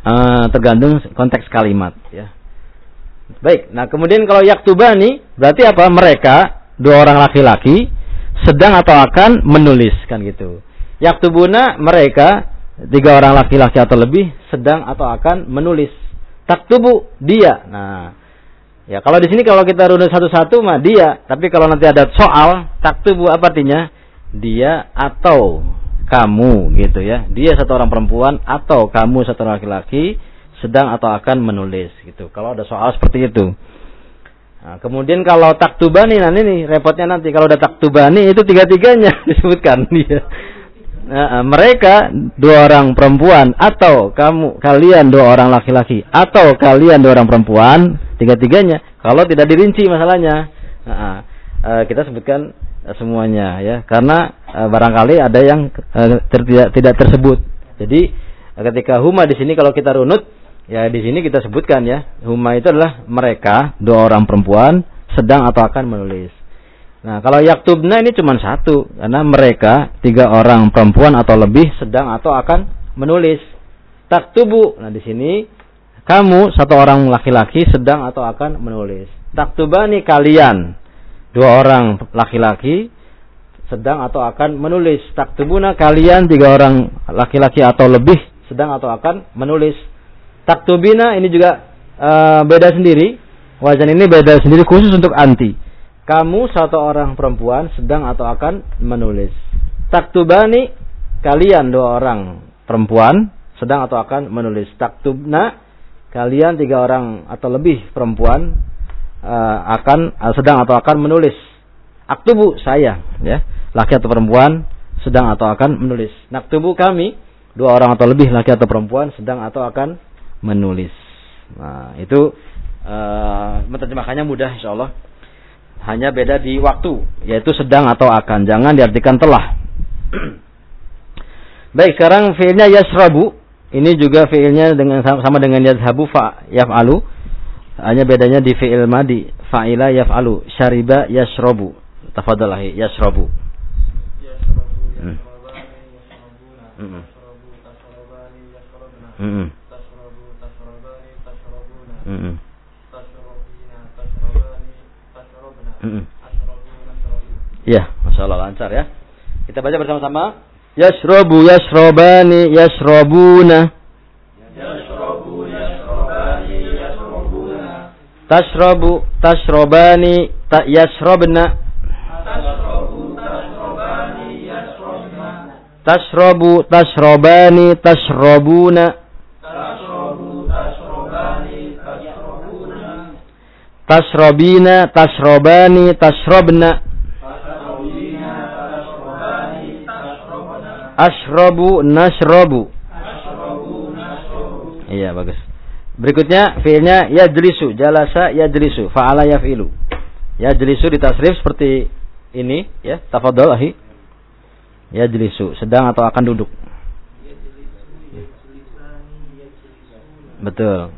uh, tergantung konteks kalimat ya. Baik, nah kemudian kalau yaktubani berarti apa? Mereka dua orang laki-laki sedang atau akan menulis kan gitu. Yaktubuna mereka tiga orang laki-laki atau lebih sedang atau akan menulis. Taktubu dia. Nah, ya kalau di sini kalau kita runut satu-satu mah dia, tapi kalau nanti ada soal taktubu apa artinya? Dia atau kamu gitu ya. Dia satu orang perempuan atau kamu satu orang laki-laki sedang atau akan menulis gitu. Kalau ada soal seperti itu. Nah, kemudian kalau taktubani nanti nih repotnya nanti kalau ada taktubani itu tiga-tiganya (laughs) disebutkan dia. Nah, mereka dua orang perempuan atau kamu kalian dua orang laki-laki atau kalian dua orang perempuan tiga-tiganya kalau tidak dirinci masalahnya. Nah, kita sebutkan semuanya ya. Karena barangkali ada yang tidak tidak tersebut. Jadi ketika huma di sini kalau kita runut Ya di sini kita sebutkan ya, huma itu adalah mereka dua orang perempuan sedang atau akan menulis. Nah kalau yaktubna ini cuma satu karena mereka tiga orang perempuan atau lebih sedang atau akan menulis. Taktubu. Nah di sini kamu satu orang laki-laki sedang atau akan menulis. Taktubani kalian dua orang laki-laki sedang atau akan menulis. Taktubuna kalian tiga orang laki-laki atau lebih sedang atau akan menulis Taktubina ini juga uh, beda sendiri. Wajan ini beda sendiri khusus untuk anti. Kamu satu orang perempuan sedang atau akan menulis. Taktubani kalian dua orang perempuan sedang atau akan menulis. Taktubna kalian tiga orang atau lebih perempuan uh, akan uh, sedang atau akan menulis. Aktubu saya ya laki atau perempuan sedang atau akan menulis. Naktubu kami dua orang atau lebih laki atau perempuan sedang atau akan menulis. Nah, itu uh, menerjemahkannya mudah insya Allah. Hanya beda di waktu, yaitu sedang atau akan. Jangan diartikan telah. (clears throat) Baik, sekarang fiilnya yasrabu. Ini juga fiilnya dengan sama dengan yazhabu fa yaf'alu. Hanya bedanya di fiil madi. Fa'ila yaf'alu. Syariba yasrabu. Tafadalahi yasrabu. Hmm. Hmm. Hmm. Ya, masya Allah lancar ya. Kita baca bersama-sama. Yashrobu yashrobani yashrobuna. Yashrobu yashrobani yashrobuna. Tashrobu tashrobani ta yashrobna. Tashrobu tashrobani yashrobna. Tashrobu tashrobani tashrobuna. Tasrobina tasrobani tasrobna ashrobu nasrobu iya bagus. Berikutnya fiilnya yajlisu jalasa yajlisu fa'ala yaf'ilu. Yajlisu ditasrif seperti ini ya tafadhol ahi yajlisu sedang atau akan duduk. Betul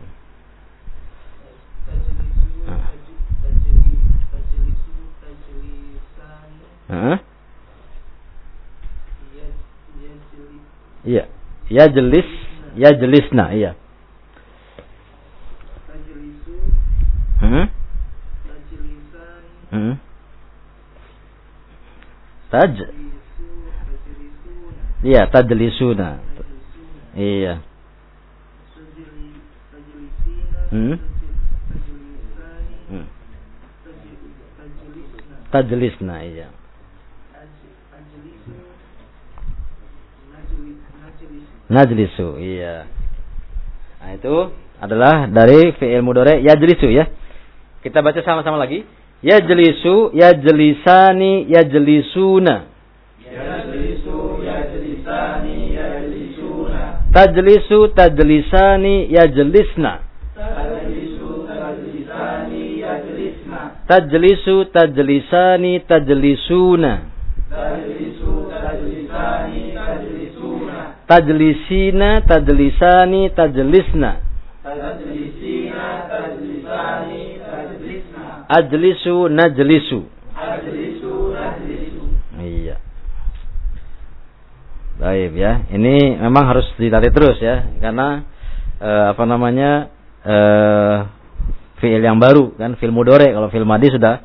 Iya. Yajlis, yajlisna, iya. Tajlisu, Hmm? tajlisan, Hmm. Taj, iya tajlisuna. Iya. Hmm. Hmm. Tajlisna, iya. Najlisu, iya. Nah, itu adalah dari fi'il mudhari yajlisu ya. Kita baca sama-sama lagi. Yajlisu, yajlisani, yajlisuna. Yajlisu, yajlisani, yajlisuna. Tajlisu, tajlisani, yajlisna. Tajlisu, tajlisani, yajlisna. Tajlisu, tajlisani, tajlisuna. Tajlisu. Tajlisina, tajlisani, tajlisna. Tajlisina, tajlisani, tajlisna. Ajlisu, najlisu. Ajlisu, najlisu. Iya. Baik ya. Ini memang harus dilatih terus ya, karena eh, apa namanya eh fiil yang baru kan, fiil mudore. Kalau fiil madi sudah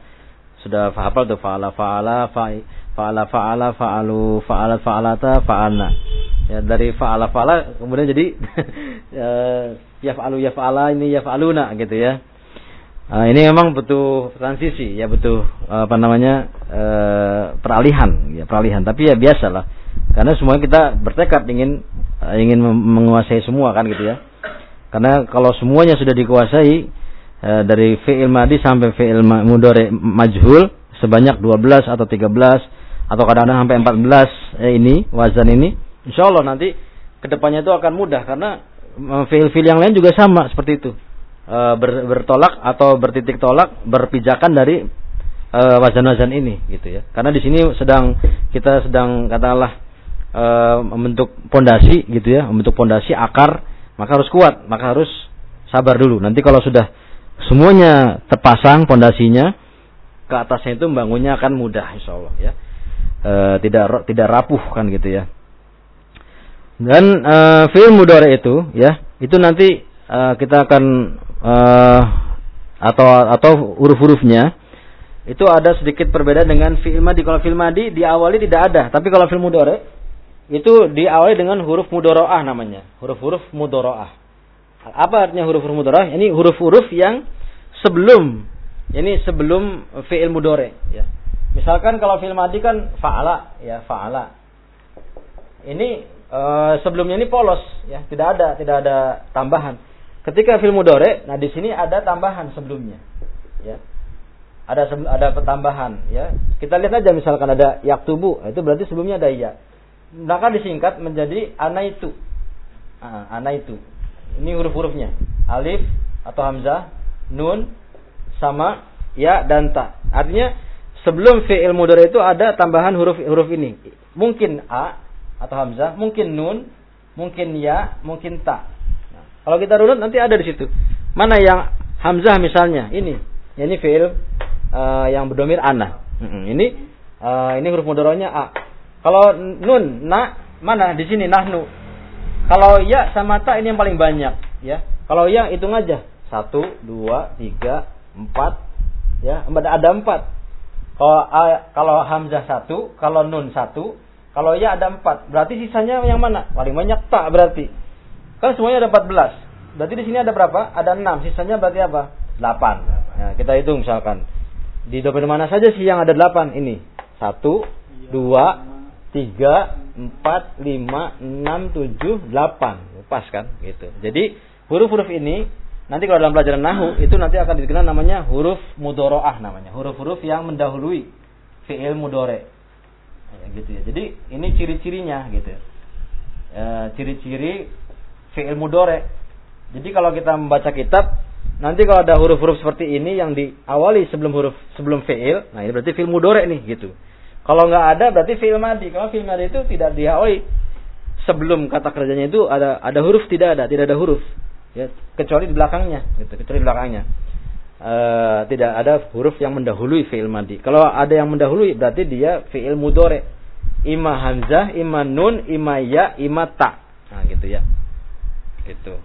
sudah hafal tuh faala faala faala faala faalu faalat faalata faalna. Ya dari faala faala kemudian jadi eh, (laughs) yaf'alu yaf'ala ini yaf'aluna gitu ya. Nah, ini memang butuh transisi, ya butuh apa namanya eh, peralihan, ya peralihan. Tapi ya biasalah, karena semua kita bertekad ingin eh, ingin menguasai semua kan gitu ya. Karena kalau semuanya sudah dikuasai eh, dari fi'il madi sampai fi'il mudhari majhul sebanyak 12 atau 13 atau kadang-kadang sampai 14 eh, ini wazan ini, insya Allah nanti ke depannya itu akan mudah karena eh, fi'il-fi'il yang lain juga sama seperti itu e, ber- bertolak atau bertitik tolak berpijakan dari e, wazan-wazan ini gitu ya. Karena di sini sedang kita sedang katakanlah e, membentuk pondasi gitu ya, membentuk pondasi akar, maka harus kuat, maka harus sabar dulu. Nanti kalau sudah semuanya terpasang pondasinya, ke atasnya itu membangunnya akan mudah insya Allah ya. E, tidak tidak rapuh kan gitu ya. Dan e, fi'il mudhari itu ya, itu nanti e, kita akan eh, atau atau huruf-hurufnya itu ada sedikit perbedaan dengan fi'il madi. Kalau fi'il madi diawali tidak ada, tapi kalau fi'il mudhari itu diawali dengan huruf mudharaah namanya, huruf-huruf mudharaah. Apa artinya huruf-huruf mudharaah? Ini huruf-huruf yang sebelum ini sebelum fi'il mudhari ya. Misalkan kalau fi'il madi kan fa'ala ya, fa'ala. Ini eh, sebelumnya ini polos ya, tidak ada tidak ada tambahan. Ketika fil mudore, nah di sini ada tambahan sebelumnya. Ya. Ada ada pertambahan ya. Kita lihat aja misalkan ada yaktubu, nah, itu berarti sebelumnya ada ya. Maka disingkat menjadi ana itu. Ah, ana itu. Ini huruf-hurufnya. Alif atau hamzah, nun sama ya dan ta. Artinya sebelum fi'il mudhari itu ada tambahan huruf huruf ini. Mungkin a atau hamzah, mungkin nun, mungkin ya, mungkin ta. Nah, kalau kita runut nanti ada di situ. Mana yang hamzah misalnya? Ini. Ya, ini fi'il eh, yang berdomir ana. Ini eh, ini huruf mudhari'nya a. Kalau nun, na, mana di sini nahnu. Kalau ya sama ta ini yang paling banyak, ya. Kalau ya hitung aja. Satu, dua, tiga, empat, ya. Ada empat. Kalau kalau hamzah satu, kalau nun satu, kalau ya ada empat. Berarti sisanya yang mana? Paling banyak tak berarti. Kan semuanya ada 14. Berarti di sini ada berapa? Ada 6. Sisanya berarti apa? 8. Nah, kita hitung misalkan. Di domain mana saja sih yang ada 8 ini? 1 2 3 4 5 6 7 8. Pas kan gitu. Jadi huruf-huruf ini nanti kalau dalam pelajaran nahu itu nanti akan dikenal namanya huruf mudoroah namanya. Huruf-huruf yang mendahului fi'il mudore. Ya, gitu ya. Jadi ini ciri-cirinya gitu. E, ciri-ciri fi'il mudore. Jadi kalau kita membaca kitab, nanti kalau ada huruf-huruf seperti ini yang diawali sebelum huruf sebelum fi'il, nah ini berarti fi'il mudore nih gitu. Kalau nggak ada berarti fi'il madi. Kalau fi'il madi itu tidak diawali sebelum kata kerjanya itu ada ada huruf tidak ada, tidak ada huruf. Ya, kecuali di belakangnya, gitu, kecuali di belakangnya. E, tidak ada huruf yang mendahului fi'il madi. Kalau ada yang mendahului berarti dia fi'il mudore. ima hamzah, ima nun, ima ya, ima ta. Nah, gitu ya. Gitu.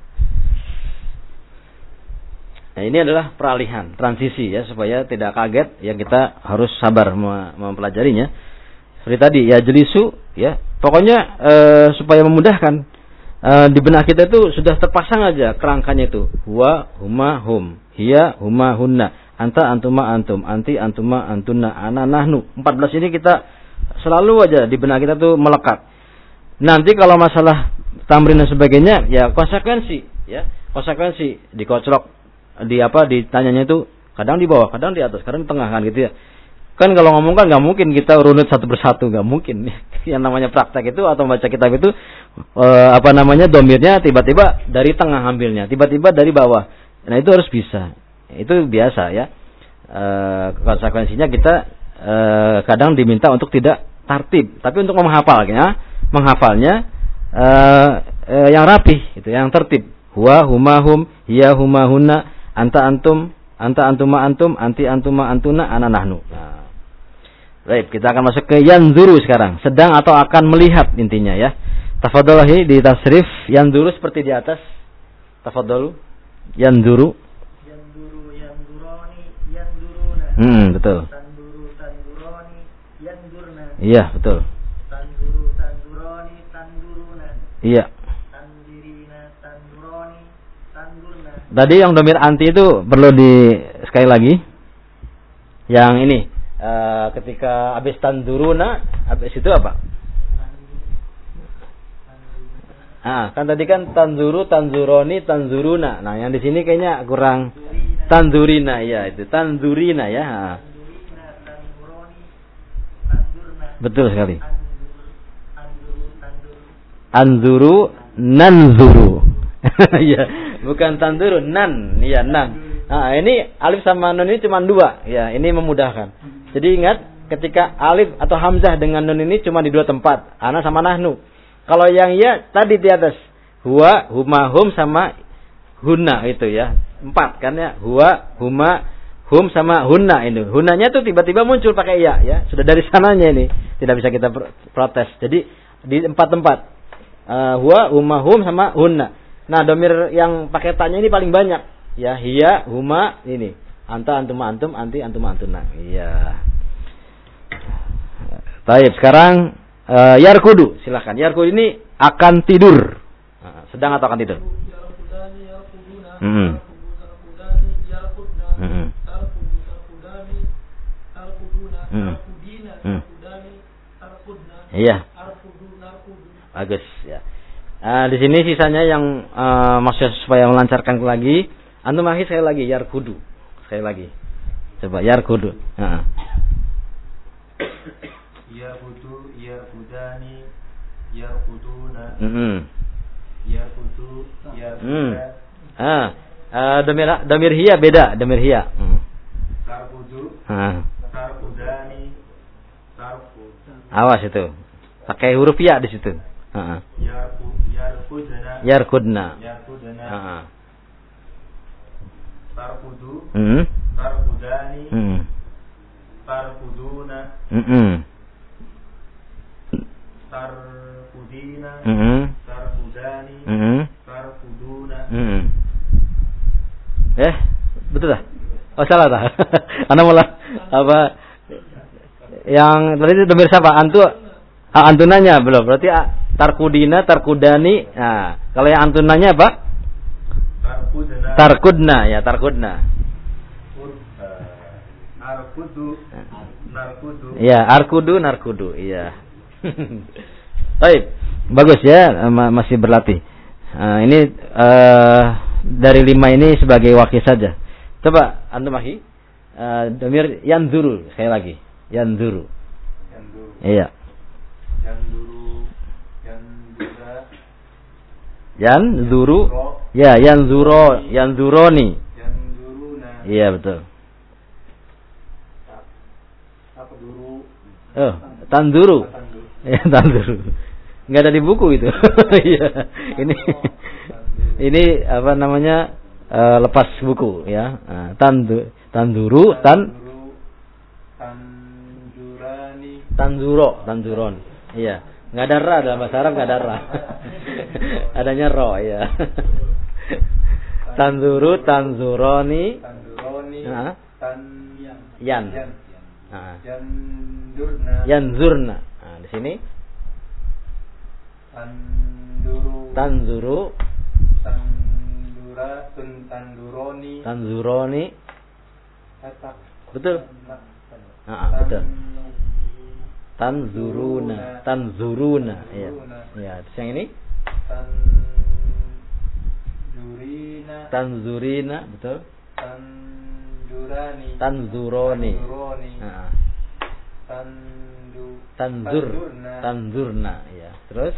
Nah, ini adalah peralihan, transisi ya supaya tidak kaget ya kita harus sabar mempelajarinya. Seperti tadi ya jelisu ya. Pokoknya e, supaya memudahkan e, di benak kita itu sudah terpasang aja kerangkanya itu. Huwa, huma, hum. Hiya, huma, hunna. Anta, antuma, antum. Anti, antuma, antuna. Ana, nahnu. 14 ini kita selalu aja di benak kita tuh melekat. Nanti kalau masalah tamrin dan sebagainya ya konsekuensi ya. Konsekuensi dikocrok di apa ditanyanya itu kadang di bawah, kadang di atas, kadang di tengah kan gitu ya. Kan kalau ngomong kan nggak mungkin kita runut satu persatu, nggak mungkin. (laughs) Yang namanya praktek itu atau baca kitab itu e, apa namanya domirnya tiba-tiba dari tengah ambilnya, tiba-tiba dari bawah. Nah itu harus bisa. Itu biasa ya. E, konsekuensinya kita e, kadang diminta untuk tidak tartib, tapi untuk menghafalnya, menghafalnya e, e, yang rapih, itu yang tertib. Huwa, huma, hum, hiya, huma, hunna, anta antum, anta antuma antum, anti antuma antuna, ana nahnu. Nah. Baik, kita akan masuk ke yanzuru sekarang. Sedang atau akan melihat intinya ya. Tafadholahi di tasrif yanzuru seperti di atas. Tafadholu. Yanzuru. Yanzuru yanzuroni yanzuruna. Hmm, betul. Tanduru tanduroni yanzurna. Iya, betul. Tanduru tanduroni tanduruna. Iya. Tadi yang domir anti itu perlu di sekali lagi. Yang ini eh, ketika habis tanduruna, habis itu apa? Ah, kan tadi kan tanzuru, tanzuroni, tanzuruna. Nah, yang di sini kayaknya kurang tanzurina ya, itu tanzurina ya. Ah. Betul sekali. Anzuru, nanzuru. (laughs) ya, bukan tanduru, nan, ya nan. Nah, ini alif sama nun ini cuma dua. Ya, ini memudahkan. Jadi ingat, ketika alif atau hamzah dengan nun ini cuma di dua tempat, ana sama nahnu. Kalau yang ya tadi di atas, huwa, huma, hum sama hunna itu ya. Empat kan ya, huwa, huma, hum sama hunna ini. Hunnanya tuh tiba-tiba muncul pakai ya ya. Sudah dari sananya ini. Tidak bisa kita pro- protes. Jadi di empat tempat. Eh, huwa, huma, hum sama hunna. Nah, domir yang pakai tanya ini paling banyak. Ya, hiya, huma, ini. Anta, antum, antum, anti, antum, antuna. Iya. Baik, sekarang eh, yarkudu, silahkan. Yarkudu ini akan tidur. Nah, sedang atau akan tidur? Mm. Mm. tarkudani tarkudna Iya, bagus ya. Eh, di sini sisanya yang eh, maksud supaya melancarkan lagi. Antum akhir sekali lagi yarkudu. Sekali lagi. Coba yarkudu. Heeh. Yarkudu, yarkudani, yarkuduna, Mm-mm. yarkudu, Hmm. yarkuda, Ah, eh, domir domir hiya beda, domir hiya. Hmm. tarkudu, Ah, tarkudani, tarku, awas itu. Pakai huruf ya di situ. Heeh. yarku, yarkudana, Yarkudna. yarkudana, Heeh. Tarkudu, Hmm. tarkudani, Hmm. tarkuduna, Hmm. tarkudina, Hmm. tarkudani, Hmm. tarkuduna, Hmm. Eh, betul dah? Oh salah dah. (laughs) Anda malah apa? Yang tadi itu domir siapa? Antu ah, antunanya belum. Berarti ah, tarkudina, tarkudani. Nah, kalau yang antunanya apa? Tarkudna ya, tarkudna. Eh, narkudu, narkudu, Iya, arkudu, narkudu. Iya. (laughs) Baik, bagus ya, ma- masih berlatih. Nah, ini eh, dari lima ini sebagai wakil saja. Coba antum ahi, eh, domir yanzuru sekali lagi, yanzuru. Iya, yanduru, yanzuru. ro, Ya, yanzuro, yanzuroni. yanduruna, Iya betul. Oh, tanzuru. tandu, Ya, tanzuru. (laughs) Enggak ada di buku itu. (laughs) Iya. ini ini apa namanya? eh, lepas buku ya. Nah, tandu tanduru tan Tanduru, tanjurani, tanzuro, tanzuron. Iya. Nggak ada ra dalam bahasa Arab nggak ada ra. (laughs) Adanya ro ya. tanzuru, tanzuroni, Tanduroni. Nah. Tan. yan. Yan. Nah, Yandurna. yanzurna. Nah, di sini tanzuru, Tandura. Tun tanduroni. tanzuroni. Tatak. Betul? Nah, Ah, betul. Tan- Tanzuruna, tanzuruna. Iya. Ya, terus yang ini Tandurina. tanzurina, betul? Tandurani. Tanzuroni. Nah, Tandu. tanzur, tanzurna, ya. Terus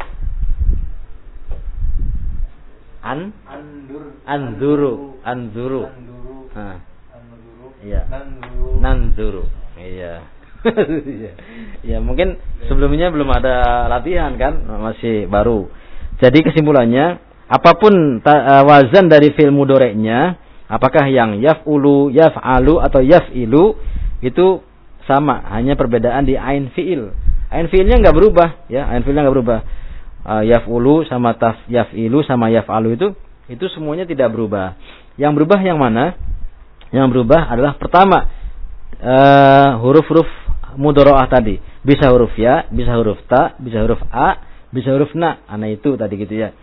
an Andur. anzuru, anzuru. Anduru. Nah, Anduru. Iya. Nanduru. nanzuru. Iya. Iya. ya mungkin sebelumnya belum ada latihan kan, masih baru. Jadi kesimpulannya, apa pun eh, wazan dari fi'il mudoreknya, apakah yang yaf'ulu, yaf'alu atau yaf'ilu itu sama, hanya perbedaan di ain fi'il. Ain fi'ilnya nggak berubah, ya, ain fi'ilnya nggak berubah. Eh, yaf'ulu sama taf yaf'ilu sama yaf'alu itu itu semuanya tidak berubah. Yang berubah yang mana? Yang berubah adalah pertama eh, huruf-huruf mudoroah tadi. Bisa huruf ya, bisa huruf ta, bisa huruf a, bisa huruf na. Ana itu tadi gitu ya.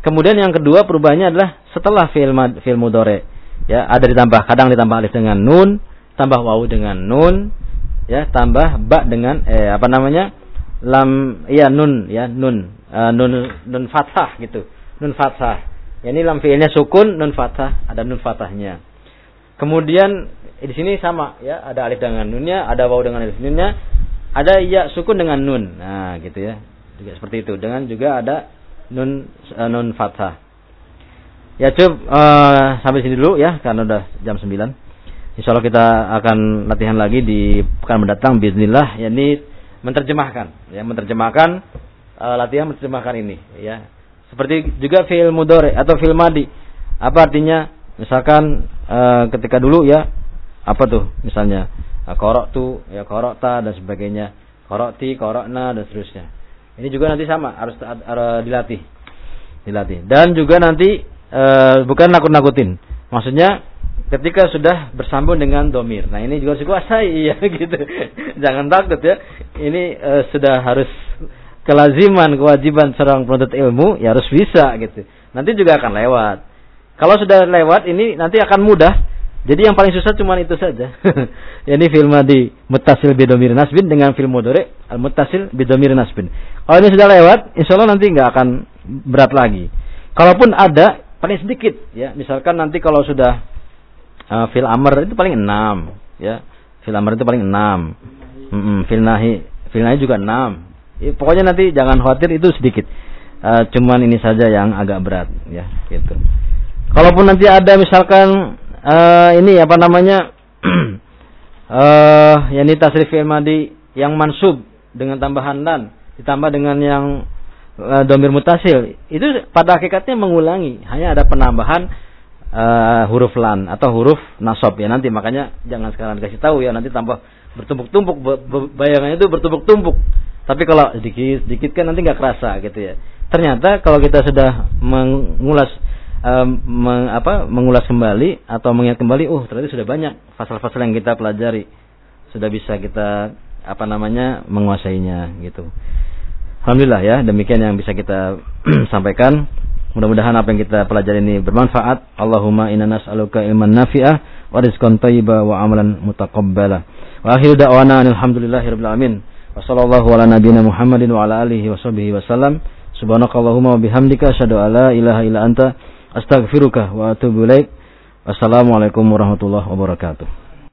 Kemudian yang kedua perubahannya adalah setelah fi'il mad- fi'il mudore. Ya, ada ditambah kadang ditambah alif dengan nun, tambah wawu dengan nun, ya, tambah ba dengan eh apa namanya? lam iya nun ya, nun. Eh, nun nun fathah gitu. Nun fathah. Ya, ini lam fi'ilnya sukun, nun fathah, ada nun fathahnya. Kemudian di sini sama ya, ada alif dengan nunnya, ada wawu dengan alif nunnya, ada ya sukun dengan nun. Nah, gitu ya. Juga seperti itu. Dengan juga ada nun eh, nun fathah. Ya cub eh, sampai sini dulu ya karena udah jam 9. Insya Allah kita akan latihan lagi di pekan mendatang bismillah yakni menerjemahkan ya menerjemahkan eh, latihan menerjemahkan ini ya. Seperti juga fi'il mudhari atau fi'il madi. Apa artinya? Misalkan eh, ketika dulu ya apa tuh? Misalnya eh, korok tuh ya korokta dan sebagainya. Korokti korokna dan seterusnya. Ini juga nanti sama harus dilatih. Dilatih. Dan juga nanti eh, bukan nakut-nakutin. Maksudnya ketika sudah bersambung dengan domir. Nah ini juga harus dikuasai (laughs) ya gitu. Jangan takut ya. Ini eh, sudah harus kelaziman kewajiban seorang penuntut ilmu ya harus bisa gitu. Nanti juga akan lewat. Kalau sudah lewat ini nanti akan mudah. Jadi yang paling susah cuma itu saja. (laughs) ini film di mutasil bidomir nasbin dengan film mudore al mutasil bidomir nasbin. Kalau ini sudah lewat, insya Allah nanti nggak akan berat lagi. Kalaupun ada, paling sedikit ya. Misalkan nanti kalau sudah uh, fil amr itu paling enam ya. Fil amr itu paling enam. Mm -mm, fil nahi, fil nahi juga enam. Ya, pokoknya nanti jangan khawatir itu sedikit. Uh, cuman ini saja yang agak berat ya gitu. Kalaupun nanti ada misalkan eh ini apa namanya? (clears throat) Eh yakni tasrif fi'il madi yang mansub dengan tambahan dan ditambah dengan yang eh, domir mutasil. Itu pada hakikatnya mengulangi. Hanya ada penambahan eh, huruf lan atau huruf nasab. Ya nanti makanya jangan sekarang dikasih tahu ya nanti tambah bertumpuk-tumpuk. Be- be- bayangannya itu bertumpuk-tumpuk. Tapi kalau sedikit sedikit kan nanti nggak kerasa gitu ya. Ternyata kalau kita sudah mengulas em, meng- apa mengulas kembali atau mengingat kembali oh ternyata sudah banyak pasal-pasal yang kita pelajari. Sudah bisa kita apa namanya menguasainya gitu. Alhamdulillah ya demikian yang bisa kita (clears throat) sampaikan. Mudah-mudahan apa yang kita pelajari ini bermanfaat. Allahumma inna nas'aluka ilman nafi'ah wa rizqan thayyiba wa amalan mutaqabbala wa akhiru da'wana alhamdulillahirabbil alamin. Wa sallallahu ala nabiyyina Muhammadin wa ala alihi wa sahbihi wasallam subhanakallahumma wa bihamdika asyhadu an la ilaha illa anta astaghfiruka wa atubu ilaik. Wassalamualaikum warahmatullahi wabarakatuh.